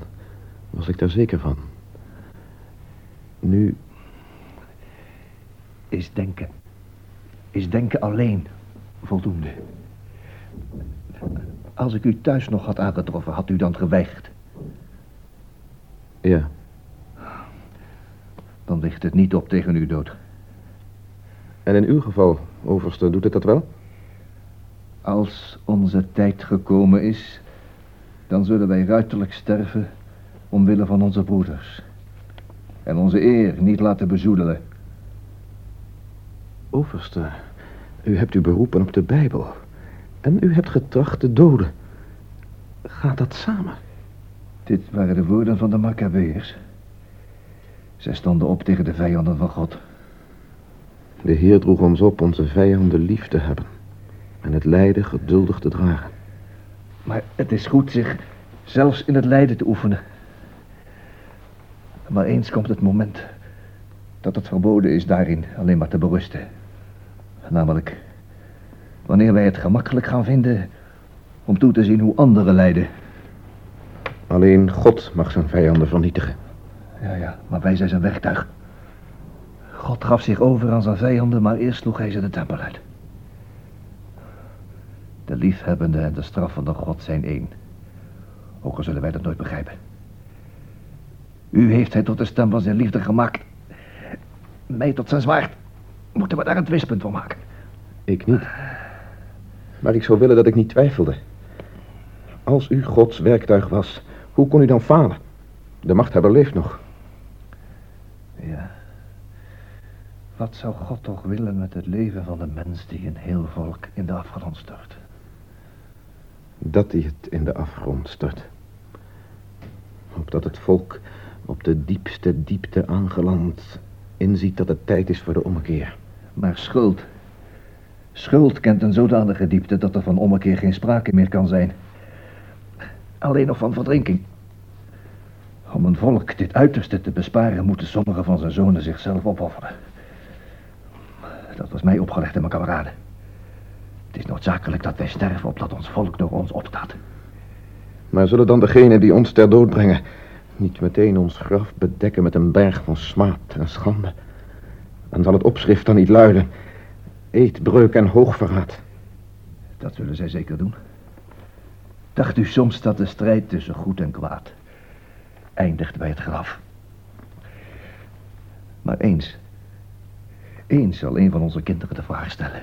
was ik daar zeker van. Nu Is denken. Is denken alleen voldoende. Als ik u thuis nog had aangetroffen, had u dan geweigerd. Ja, Dan ligt het niet op tegen uw dood. en in uw geval, overste, doet het dat wel? Als onze tijd gekomen is, dan zullen wij ruiterlijk sterven omwille van onze broeders. En onze eer niet laten bezoedelen. Overste, u hebt u beroepen op de Bijbel. En u hebt getracht te doden. Gaat dat samen? Dit waren de woorden van de Maccabeërs. Zij stonden op tegen de vijanden van God. De Heer droeg ons op onze vijanden lief te hebben. En het lijden geduldig te dragen. Maar het is goed zich zelfs in het lijden te oefenen. Maar eens komt het moment dat het verboden is daarin alleen maar te berusten. Namelijk wanneer wij het gemakkelijk gaan vinden om toe te zien hoe anderen lijden. Alleen God mag zijn vijanden vernietigen. Ja, ja, maar wij zijn zijn werktuig. God gaf zich over aan zijn vijanden, maar eerst sloeg hij ze de tempel uit. De liefhebbende en de straffende God zijn één. Ook al zullen wij dat nooit begrijpen. U heeft hij tot de stem van zijn liefde gemaakt. Mij tot zijn zwaard. Moeten we daar een twistpunt van maken? Ik niet. Maar ik zou willen dat ik niet twijfelde. Als u Gods werktuig was, hoe kon u dan falen? De machthebber leeft nog. Ja. Wat zou God toch willen met het leven van de mens die een heel volk in de afgrond stort? Dat hij het in de afgrond stort. Opdat het volk op de diepste diepte aangeland inziet dat het tijd is voor de ommekeer. Maar schuld. Schuld kent een zodanige diepte dat er van ommekeer geen sprake meer kan zijn. Alleen nog van verdrinking. Om een volk dit uiterste te besparen, moeten sommige van zijn zonen zichzelf opofferen. Dat was mij opgelegd in mijn kameraden. Het is noodzakelijk dat wij sterven opdat ons volk door ons opstaat. Maar zullen dan degenen die ons ter dood brengen... niet meteen ons graf bedekken met een berg van smaad en schande? Dan zal het opschrift dan niet luiden... eetbreuk en hoogverraad. Dat zullen zij zeker doen. Dacht u soms dat de strijd tussen goed en kwaad eindigt bij het graf? Maar eens, eens zal een van onze kinderen de vraag stellen.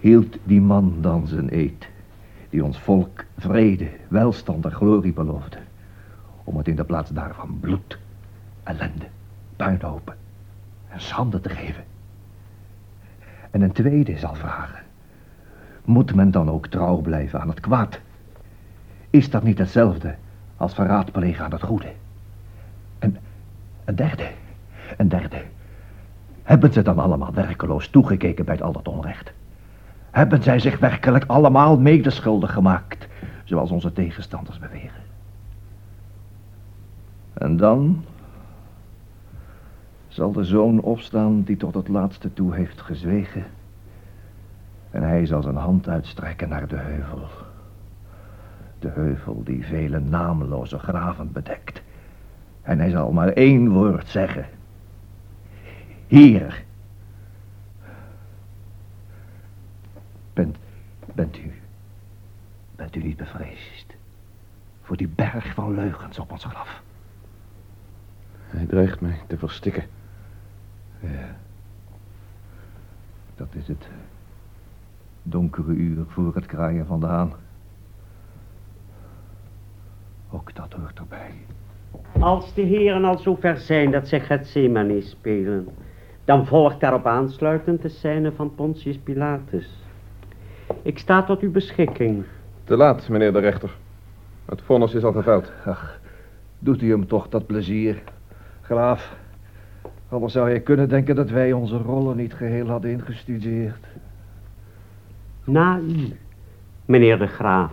Hield die man dan zijn eed, die ons volk vrede, welstand en glorie beloofde, om het in de plaats daarvan bloed, ellende, puinhopen en schande te geven? En een tweede zal vragen, moet men dan ook trouw blijven aan het kwaad? Is dat niet hetzelfde als verraad plegen aan het goede? En een derde, En derde, hebben ze dan allemaal werkeloos toegekeken bij al dat onrecht? Hebben zij zich werkelijk allemaal medeschuldig gemaakt, zoals onze tegenstanders beweren? En dan zal de zoon opstaan die tot het laatste toe heeft gezwegen. En hij zal zijn hand uitstrekken naar de heuvel. De heuvel die vele naamloze graven bedekt. En hij zal maar één woord zeggen. Hier. Bent, bent u, bent u niet bevreesd voor die berg van leugens op ons graf? Hij dreigt mij te verstikken. Ja. Dat is het donkere uur voor het kraaien van de haan. Ook dat hoort erbij. Als de heren al zo ver zijn dat ze Gethsemane spelen, dan volgt daarop aansluitend de scène van Pontius Pilatus. Ik sta tot uw beschikking. Te laat, meneer de rechter. Het vonnis is al geveld. Ach, doet u hem toch dat plezier, graaf. Anders zou je kunnen denken dat wij onze rollen niet geheel hadden ingestudeerd. Na u, meneer de graaf.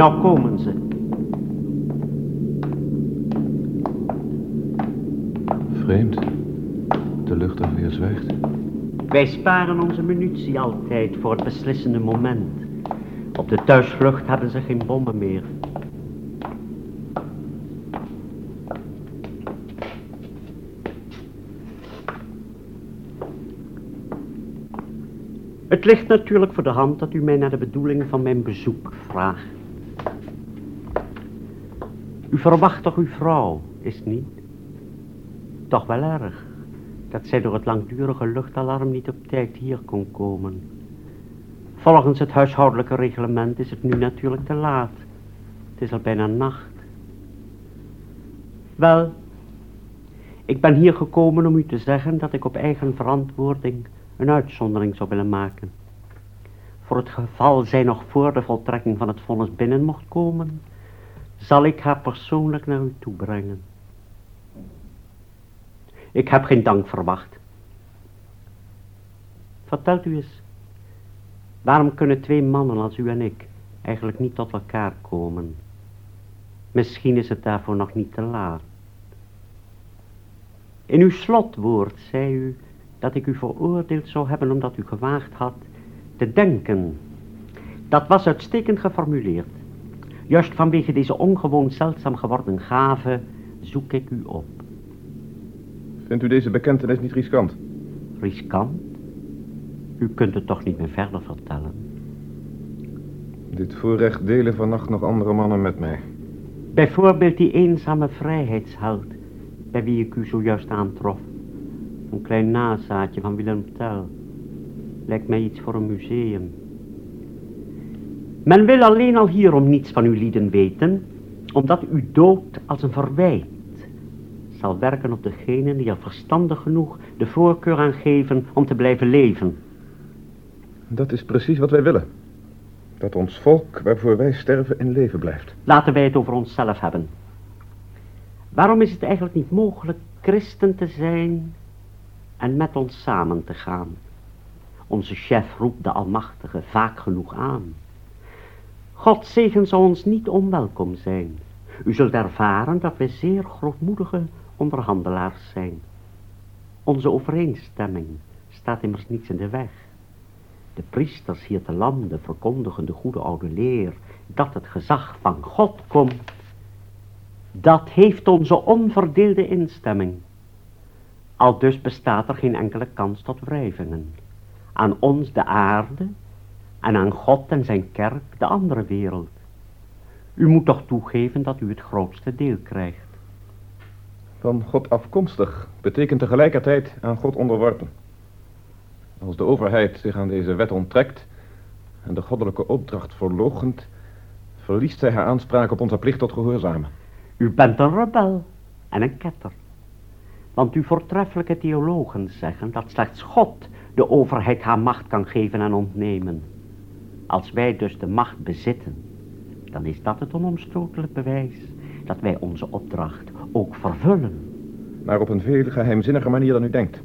Nou komen ze. Vreemd. De lucht alweer zwijgt. Wij sparen onze munitie altijd voor het beslissende moment. Op de thuisvlucht hebben ze geen bommen meer. Het ligt natuurlijk voor de hand dat u mij naar de bedoeling van mijn bezoek vraagt. U verwacht toch uw vrouw, is niet? Toch wel erg dat zij door het langdurige luchtalarm niet op tijd hier kon komen. Volgens het huishoudelijke reglement is het nu natuurlijk te laat. Het is al bijna nacht. Wel, ik ben hier gekomen om u te zeggen dat ik op eigen verantwoording een uitzondering zou willen maken. Voor het geval zij nog voor de voltrekking van het vonnis binnen mocht komen, zal ik haar persoonlijk naar u toe brengen. Ik heb geen dank verwacht. Vertelt u eens, waarom kunnen twee mannen als u en ik eigenlijk niet tot elkaar komen? Misschien is het daarvoor nog niet te laat. In uw slotwoord zei u dat ik u veroordeeld zou hebben omdat u gewaagd had te denken. Dat was uitstekend geformuleerd. Juist vanwege deze ongewoon zeldzaam geworden gave zoek ik u op. Vindt u deze bekentenis niet riskant? Riskant? U kunt het toch niet meer verder vertellen? Dit voorrecht delen vannacht nog andere mannen met mij. Bijvoorbeeld die eenzame vrijheidsheld, bij wie ik u zojuist aantrof. Een klein nazaatje van Willem Tell. Lijkt mij iets voor een museum. Men wil alleen al hierom niets van uw lieden weten, omdat uw dood als een verwijt zal werken op degenen die er verstandig genoeg de voorkeur aan geven om te blijven leven. Dat is precies wat wij willen. Dat ons volk waarvoor wij sterven in leven blijft. Laten wij het over onszelf hebben. Waarom is het eigenlijk niet mogelijk christen te zijn en met ons samen te gaan? Onze chef roept de Almachtige vaak genoeg aan. God zegen zou ons niet onwelkom zijn. U zult ervaren dat wij zeer grootmoedige onderhandelaars zijn. Onze overeenstemming staat immers niets in de weg. De priesters hier te lande verkondigen de goede oude leer dat het gezag van God komt. Dat heeft onze onverdeelde instemming. Al dus bestaat er geen enkele kans tot wrijvingen. Aan ons de aarde en aan God en zijn kerk de andere wereld. U moet toch toegeven dat u het grootste deel krijgt. Van God afkomstig betekent tegelijkertijd aan God onderworpen. Als de overheid zich aan deze wet onttrekt, en de goddelijke opdracht verloochend, verliest zij haar aanspraak op onze plicht tot gehoorzamen. U bent een rebel en een ketter. Want uw voortreffelijke theologen zeggen dat slechts God de overheid haar macht kan geven en ontnemen. Als wij dus de macht bezitten, dan is dat het onomstotelijk bewijs dat wij onze opdracht ook vervullen. Maar op een veel geheimzinnige manier dan u denkt.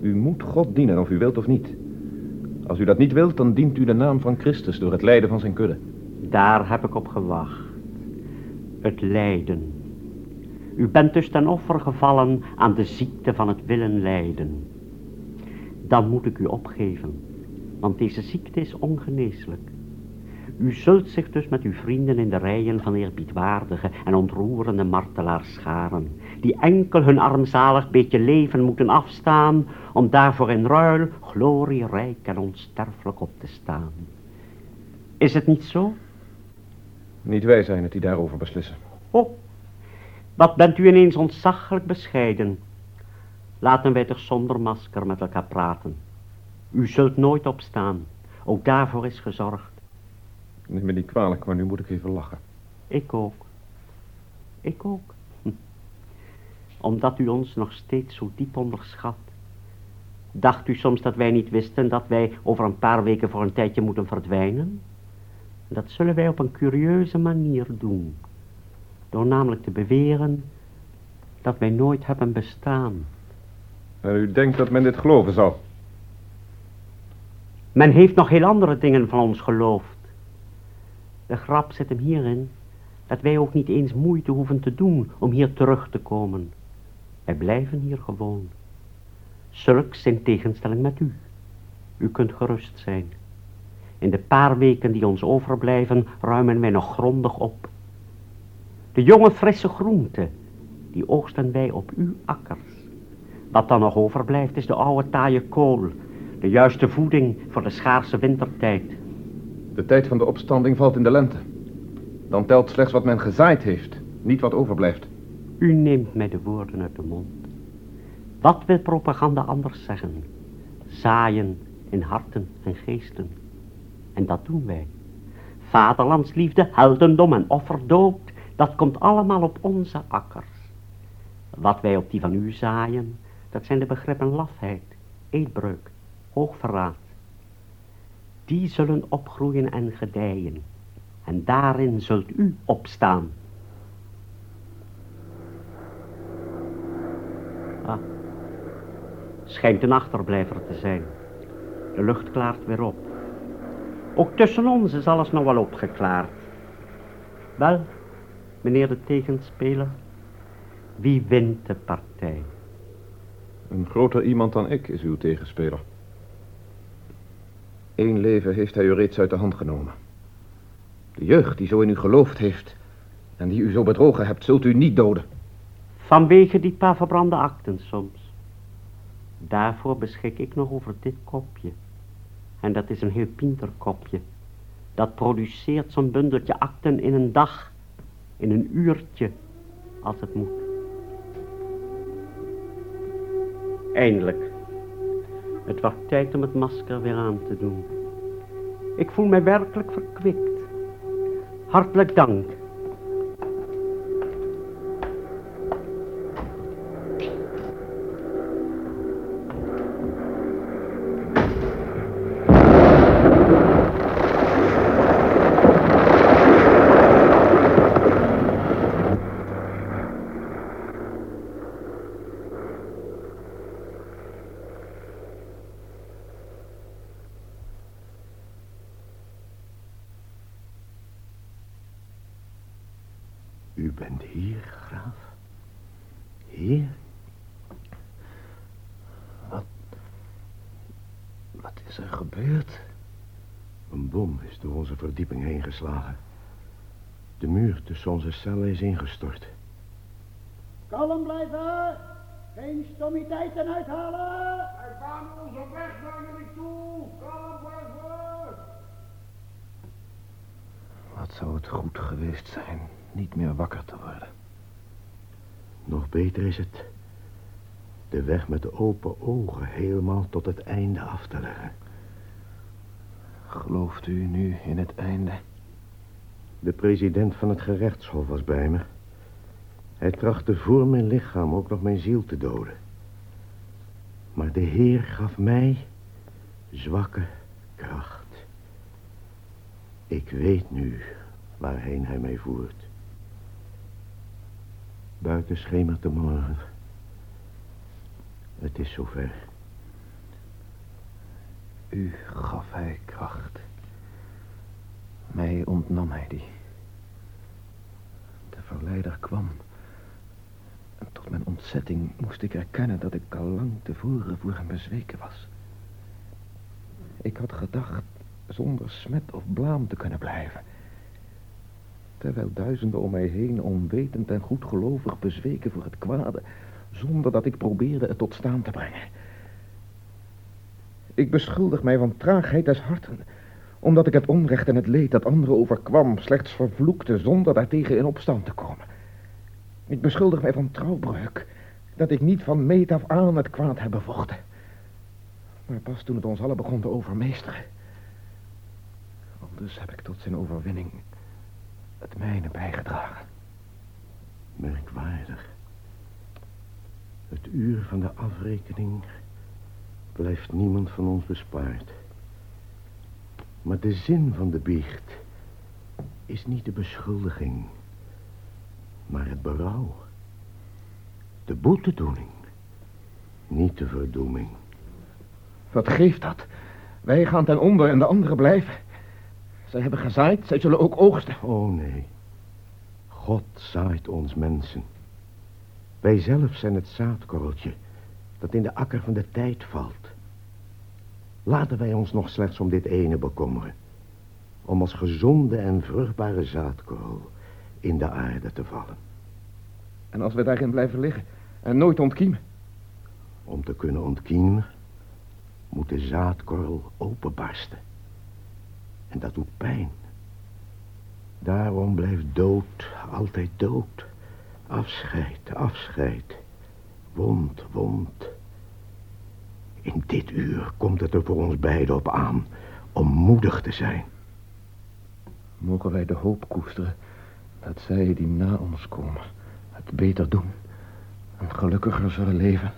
U moet God dienen, of u wilt of niet. Als u dat niet wilt, dan dient u de naam van Christus door het lijden van zijn kudde. Daar heb ik op gewacht. Het lijden. U bent dus ten offer gevallen aan de ziekte van het willen lijden. Dan moet ik u opgeven, want deze ziekte is ongeneeslijk. U zult zich dus met uw vrienden in de rijen van eerbiedwaardige en ontroerende martelaars scharen, die enkel hun armzalig beetje leven moeten afstaan, om daarvoor in ruil glorierijk en onsterfelijk op te staan. Is het niet zo? Niet wij zijn het die daarover beslissen. Oh, wat bent u ineens ontzaglijk bescheiden. Laten wij toch zonder masker met elkaar praten. U zult nooit opstaan, ook daarvoor is gezorgd. Neem me niet kwalijk, maar nu moet ik even lachen. Ik ook. Ik ook. Hm. <laughs> Omdat u ons nog steeds zo diep onderschat. Dacht u soms dat wij niet wisten dat wij over een paar weken voor een tijdje moeten verdwijnen? Dat zullen wij op een curieuze manier doen. Door namelijk te beweren dat wij nooit hebben bestaan. En u denkt dat men dit geloven zal? Men heeft nog heel andere dingen van ons geloofd. De grap zit hem hierin dat wij ook niet eens moeite hoeven te doen om hier terug te komen. Wij blijven hier gewoon. Zulks in tegenstelling met u. U kunt gerust zijn. In de paar weken die ons overblijven ruimen wij nog grondig op. De jonge frisse groente, die oogsten wij op uw akkers. Wat dan nog overblijft is de oude taaie kool, de juiste voeding voor de schaarse wintertijd. De tijd van de opstanding valt in de lente. Dan telt slechts wat men gezaaid heeft, niet wat overblijft. U neemt mij de woorden uit de mond. Wat wil propaganda anders zeggen? Zaaien in harten en geesten. En dat doen wij. Vaderlandsliefde, heldendom en offerdood, dat komt allemaal op onze akkers. Wat wij op die van u zaaien, dat zijn de begrippen lafheid, eetbreuk, hoogverraad. Die zullen opgroeien en gedijen. En daarin zult u opstaan. Ah, schijnt een achterblijver te zijn. De lucht klaart weer op. Ook tussen ons is alles nog wel opgeklaard. Wel, meneer de tegenspeler, wie wint de partij? Een groter iemand dan ik is uw tegenspeler. Eén leven heeft hij u reeds uit de hand genomen. De jeugd die zo in u geloofd heeft en die u zo bedrogen hebt, zult u niet doden. Vanwege die paar verbrande akten soms. Daarvoor beschik ik nog over dit kopje. En dat is een heel pinterkopje. Dat produceert zo'n bundeltje akten in een dag, in een uurtje, als het moet. Eindelijk. Het wordt tijd om het masker weer aan te doen. Ik voel mij werkelijk verkwikt. Hartelijk dank. U bent hier, graaf? Hier? Wat... Wat is er gebeurd? Een bom is door onze verdieping heen geslagen. De muur tussen onze cellen is ingestort. Kalm blijven. Geen stommiteiten uithalen. Wij gaan onze weg naar jullie toe. Kalm blijven. Wat zou het goed geweest zijn niet meer wakker te worden. Nog beter is het de weg met de open ogen helemaal tot het einde af te leggen. Gelooft u nu in het einde? De president van het gerechtshof was bij me. Hij trachtte voor mijn lichaam ook nog mijn ziel te doden. Maar de Heer gaf mij zwakke kracht. Ik weet nu waarheen hij mij voert. Buiten schemert de morgen. Het is zover. U gaf hij kracht. Mij ontnam hij die. De verleider kwam. En tot mijn ontzetting moest ik erkennen dat ik al lang tevoren voor hem bezweken was. Ik had gedacht zonder smet of blaam te kunnen blijven. Terwijl duizenden om mij heen onwetend en goedgelovig bezweken voor het kwade, zonder dat ik probeerde het tot staan te brengen. Ik beschuldig mij van traagheid des harten, omdat ik het onrecht en het leed dat anderen overkwam slechts vervloekte zonder daartegen in opstand te komen. Ik beschuldig mij van trouwbreuk, dat ik niet van meet af aan het kwaad heb bevochten. Maar pas toen het ons allen begon te overmeesteren. Dus heb ik tot zijn overwinning het mijne bijgedragen. Merkwaardig. Het uur van de afrekening blijft niemand van ons bespaard. Maar de zin van de biecht is niet de beschuldiging, maar het berouw. De boetedoening, niet de verdoeming. Wat geeft dat? Wij gaan ten onder en de anderen blijven. Zij hebben gezaaid, zij zullen ook oogsten. Oh nee. God zaait ons mensen. Wij zelf zijn het zaadkorreltje dat in de akker van de tijd valt. Laten wij ons nog slechts om dit ene bekommeren. Om als gezonde en vruchtbare zaadkorrel in de aarde te vallen. En als we daarin blijven liggen en nooit ontkiemen? Om te kunnen ontkiemen moet de zaadkorrel openbarsten. En dat doet pijn. Daarom blijft dood altijd dood. Afscheid, afscheid. Wond, wond. In dit uur komt het er voor ons beiden op aan om moedig te zijn. Mogen wij de hoop koesteren dat zij die na ons komen het beter doen en gelukkiger zullen leven?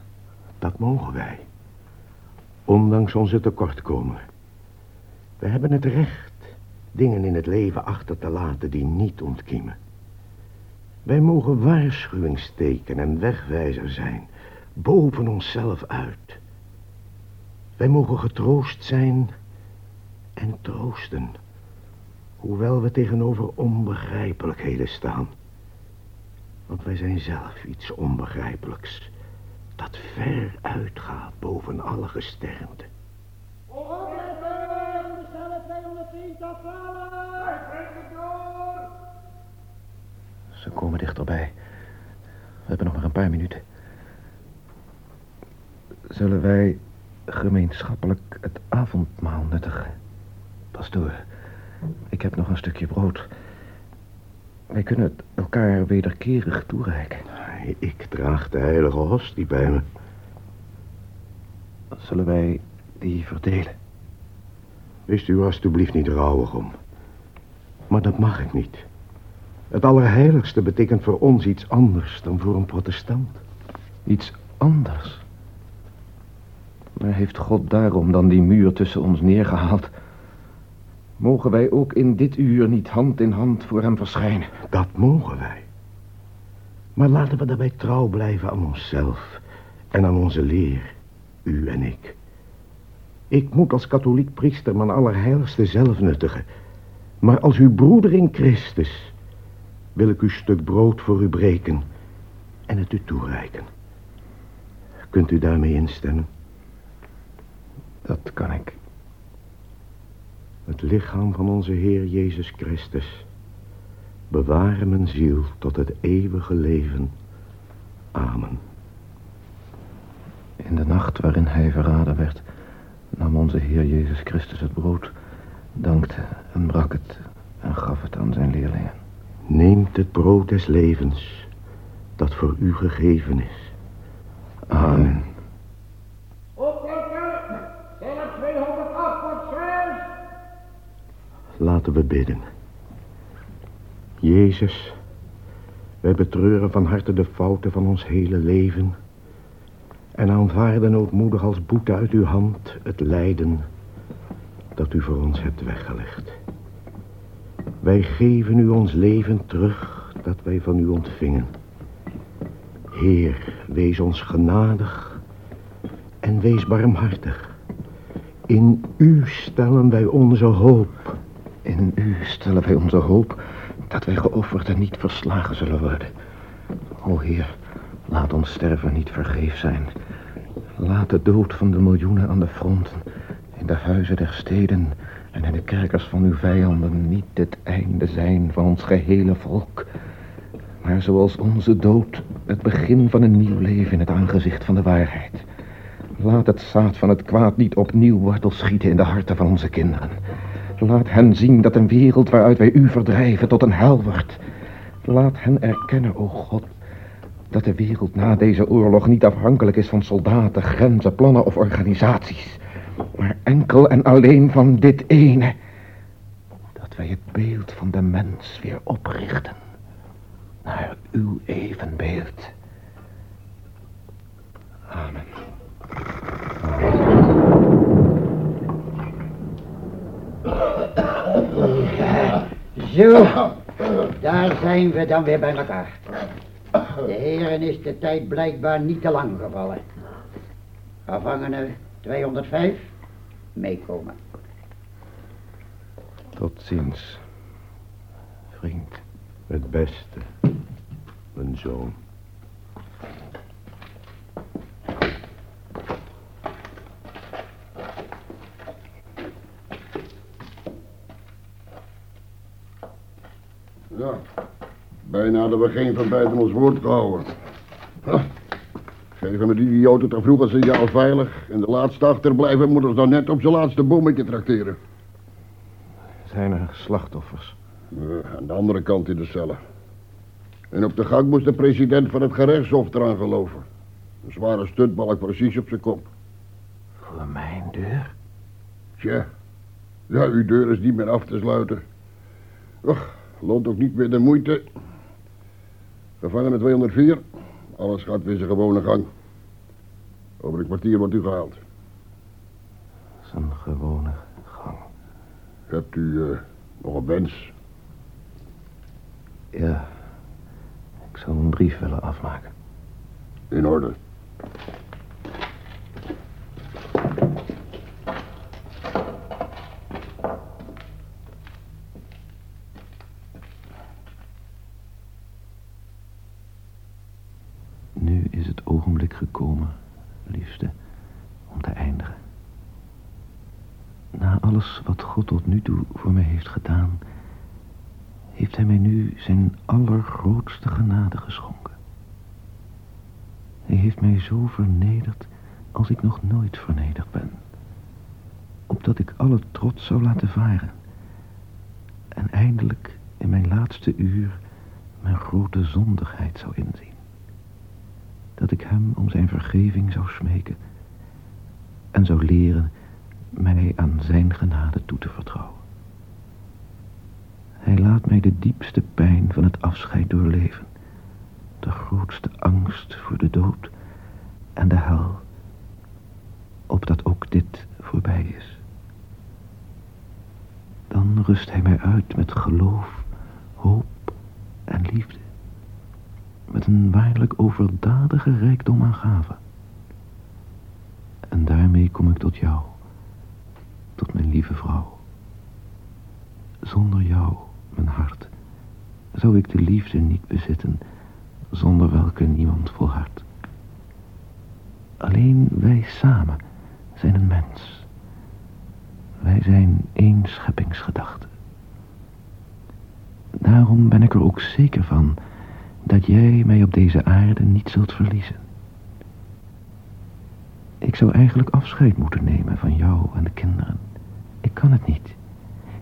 Dat mogen wij. Ondanks onze tekortkomingen. We hebben het recht dingen in het leven achter te laten die niet ontkiemen. Wij mogen waarschuwing steken en wegwijzer zijn, boven onszelf uit. Wij mogen getroost zijn en troosten, hoewel we tegenover onbegrijpelijkheden staan. Want wij zijn zelf iets onbegrijpelijks, dat ver uitgaat boven alle gesternte. Ze komen dichterbij. We hebben nog maar een paar minuten. Zullen wij gemeenschappelijk het avondmaal nuttigen? Pastoor, ik heb nog een stukje brood. Wij kunnen het elkaar wederkerig toereiken. Ik draag de heilige hostie bij me. Zullen wij die verdelen? Wist u alstublieft niet rouwig om. Maar dat mag ik niet. Het allerheiligste betekent voor ons iets anders dan voor een protestant. Iets anders? Maar heeft God daarom dan die muur tussen ons neergehaald? Mogen wij ook in dit uur niet hand in hand voor hem verschijnen? Dat mogen wij. Maar laten we daarbij trouw blijven aan onszelf en aan onze leer, u en ik. Ik moet als katholiek priester mijn allerheiligste zelf nuttigen. Maar als uw broeder in Christus wil ik uw stuk brood voor u breken en het u toereiken. Kunt u daarmee instemmen? Dat kan ik. Het lichaam van onze Heer Jezus Christus. Beware mijn ziel tot het eeuwige leven. Amen. In de nacht waarin hij verraden werd, nam onze Heer Jezus Christus het brood, dankte en brak het en gaf het aan zijn leerlingen. Neemt het brood des levens, dat voor u gegeven is. Amen. Opletten, Laten we bidden. Jezus, wij betreuren van harte de fouten van ons hele leven... en aanvaarden ootmoedig als boete uit uw hand het lijden dat u voor ons hebt weggelegd. Wij geven u ons leven terug dat wij van u ontvingen. Heer, wees ons genadig en wees barmhartig. In u stellen wij onze hoop. In u stellen wij onze hoop dat wij geofferd en niet verslagen zullen worden. O Heer, laat ons sterven niet vergeef zijn. Laat de dood van de miljoenen aan de fronten, in de huizen der steden en in de kerkers van uw vijanden niet het einde zijn van ons gehele volk. Maar zoals onze dood het begin van een nieuw leven in het aangezicht van de waarheid. Laat het zaad van het kwaad niet opnieuw wortel schieten in de harten van onze kinderen. Laat hen zien dat een wereld waaruit wij u verdrijven tot een hel wordt. Laat hen erkennen, o God, dat de wereld na deze oorlog niet afhankelijk is van soldaten, grenzen, plannen of organisaties. Maar enkel en alleen van dit ene. Dat wij het beeld van de mens weer oprichten. Naar uw evenbeeld. Amen. Zo, daar zijn we dan weer bij elkaar. De heren is de tijd blijkbaar niet te lang gevallen. Gevangene 205, meekomen. Tot ziens, vriend. Het beste, mijn zoon. Ja, bijna hadden we geen van beiden ons woord gehouden. Huh. Geven we die idioten te vroeg een signaal veilig... en de laatste achterblijven moet ons dan net op zijn laatste bommetje trakteren. Zijn er slachtoffers? Ja, aan de andere kant in de cellen. En op de gang moest de president van het gerechtshof eraan geloven. Een zware stuntbalk precies op zijn kop. Voor mijn deur? Tja, ja, uw deur is niet meer af te sluiten. Och, loont ook niet meer de moeite. Gevangene 204, alles gaat weer zijn gewone gang. Over een kwartier wordt u gehaald. Zijn gewone gang. Hebt u eh, nog een wens? Ja, ik zou een brief willen afmaken. In orde. Nu is het ogenblik gekomen, liefste, om te eindigen. Na alles wat God tot nu toe voor mij heeft gedaan, heeft hij mij nu zijn allergrootste genade geschonken. Hij heeft mij zo vernederd als ik nog nooit vernederd ben. Opdat ik alle trots zou laten varen. En eindelijk in mijn laatste uur mijn grote zondigheid zou inzien. Dat ik hem om zijn vergeving zou smeken. En zou leren mij aan zijn genade toe te vertrouwen. Hij laat mij de diepste pijn van het afscheid doorleven. De grootste angst voor de dood en de hel. Opdat ook dit voorbij is. Dan rust hij mij uit met geloof, hoop en liefde. Met een waarlijk overdadige rijkdom aan gaven. En daarmee kom ik tot jou, tot mijn lieve vrouw. Zonder jou, mijn hart, zou ik de liefde niet bezitten, zonder welke niemand volhardt. Alleen wij samen zijn een mens. Wij zijn één scheppingsgedachte. Daarom ben ik er ook zeker van dat jij mij op deze aarde niet zult verliezen. Ik zou eigenlijk afscheid moeten nemen van jou en de kinderen. Ik kan het niet.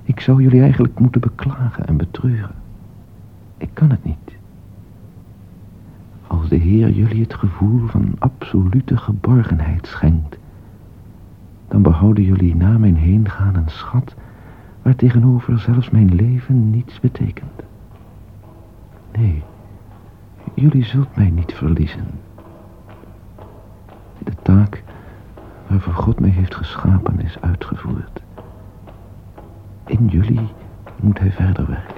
Ik zou jullie eigenlijk moeten beklagen en betreuren. Ik kan het niet. Als de Heer jullie het gevoel van absolute geborgenheid schenkt, dan behouden jullie na mijn heengaan een schat waar tegenover zelfs mijn leven niets betekent. Nee, jullie zult mij niet verliezen. De taak waarvoor God mij heeft geschapen is uitgevoerd. In jullie moet hij verder werken.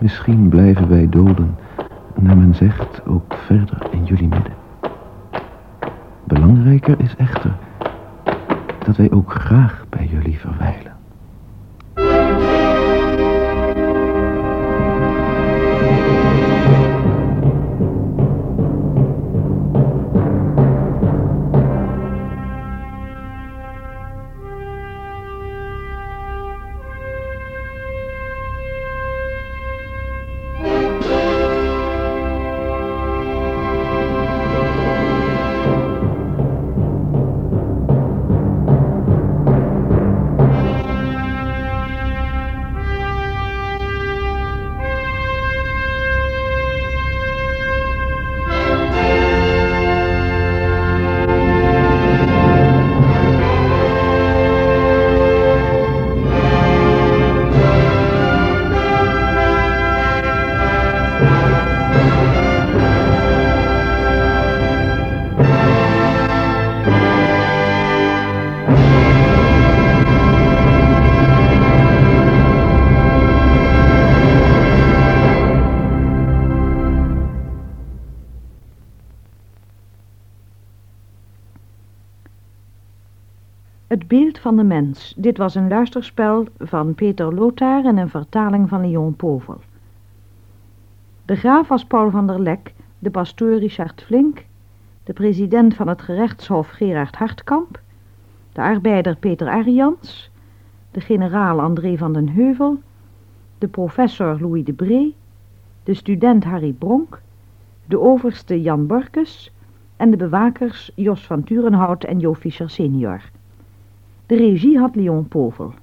Misschien blijven wij doden, naar men zegt, ook verder in jullie midden. Belangrijker is echter dat wij ook graag bij jullie verwijlen. De mens. Dit was een luisterspel van Peter Lothar en een vertaling van Leon Povel. De graaf was Paul van der Lek, de pastoor Richard Flink, de president van het gerechtshof Gerard Hartkamp, de arbeider Peter Arians, de generaal André van den Heuvel, de professor Louis de Bree, de student Harry Bronk, de overste Jan Borkes en de bewakers Jos van Turenhout en Jo Fischer senior. De regie had Leon Povel.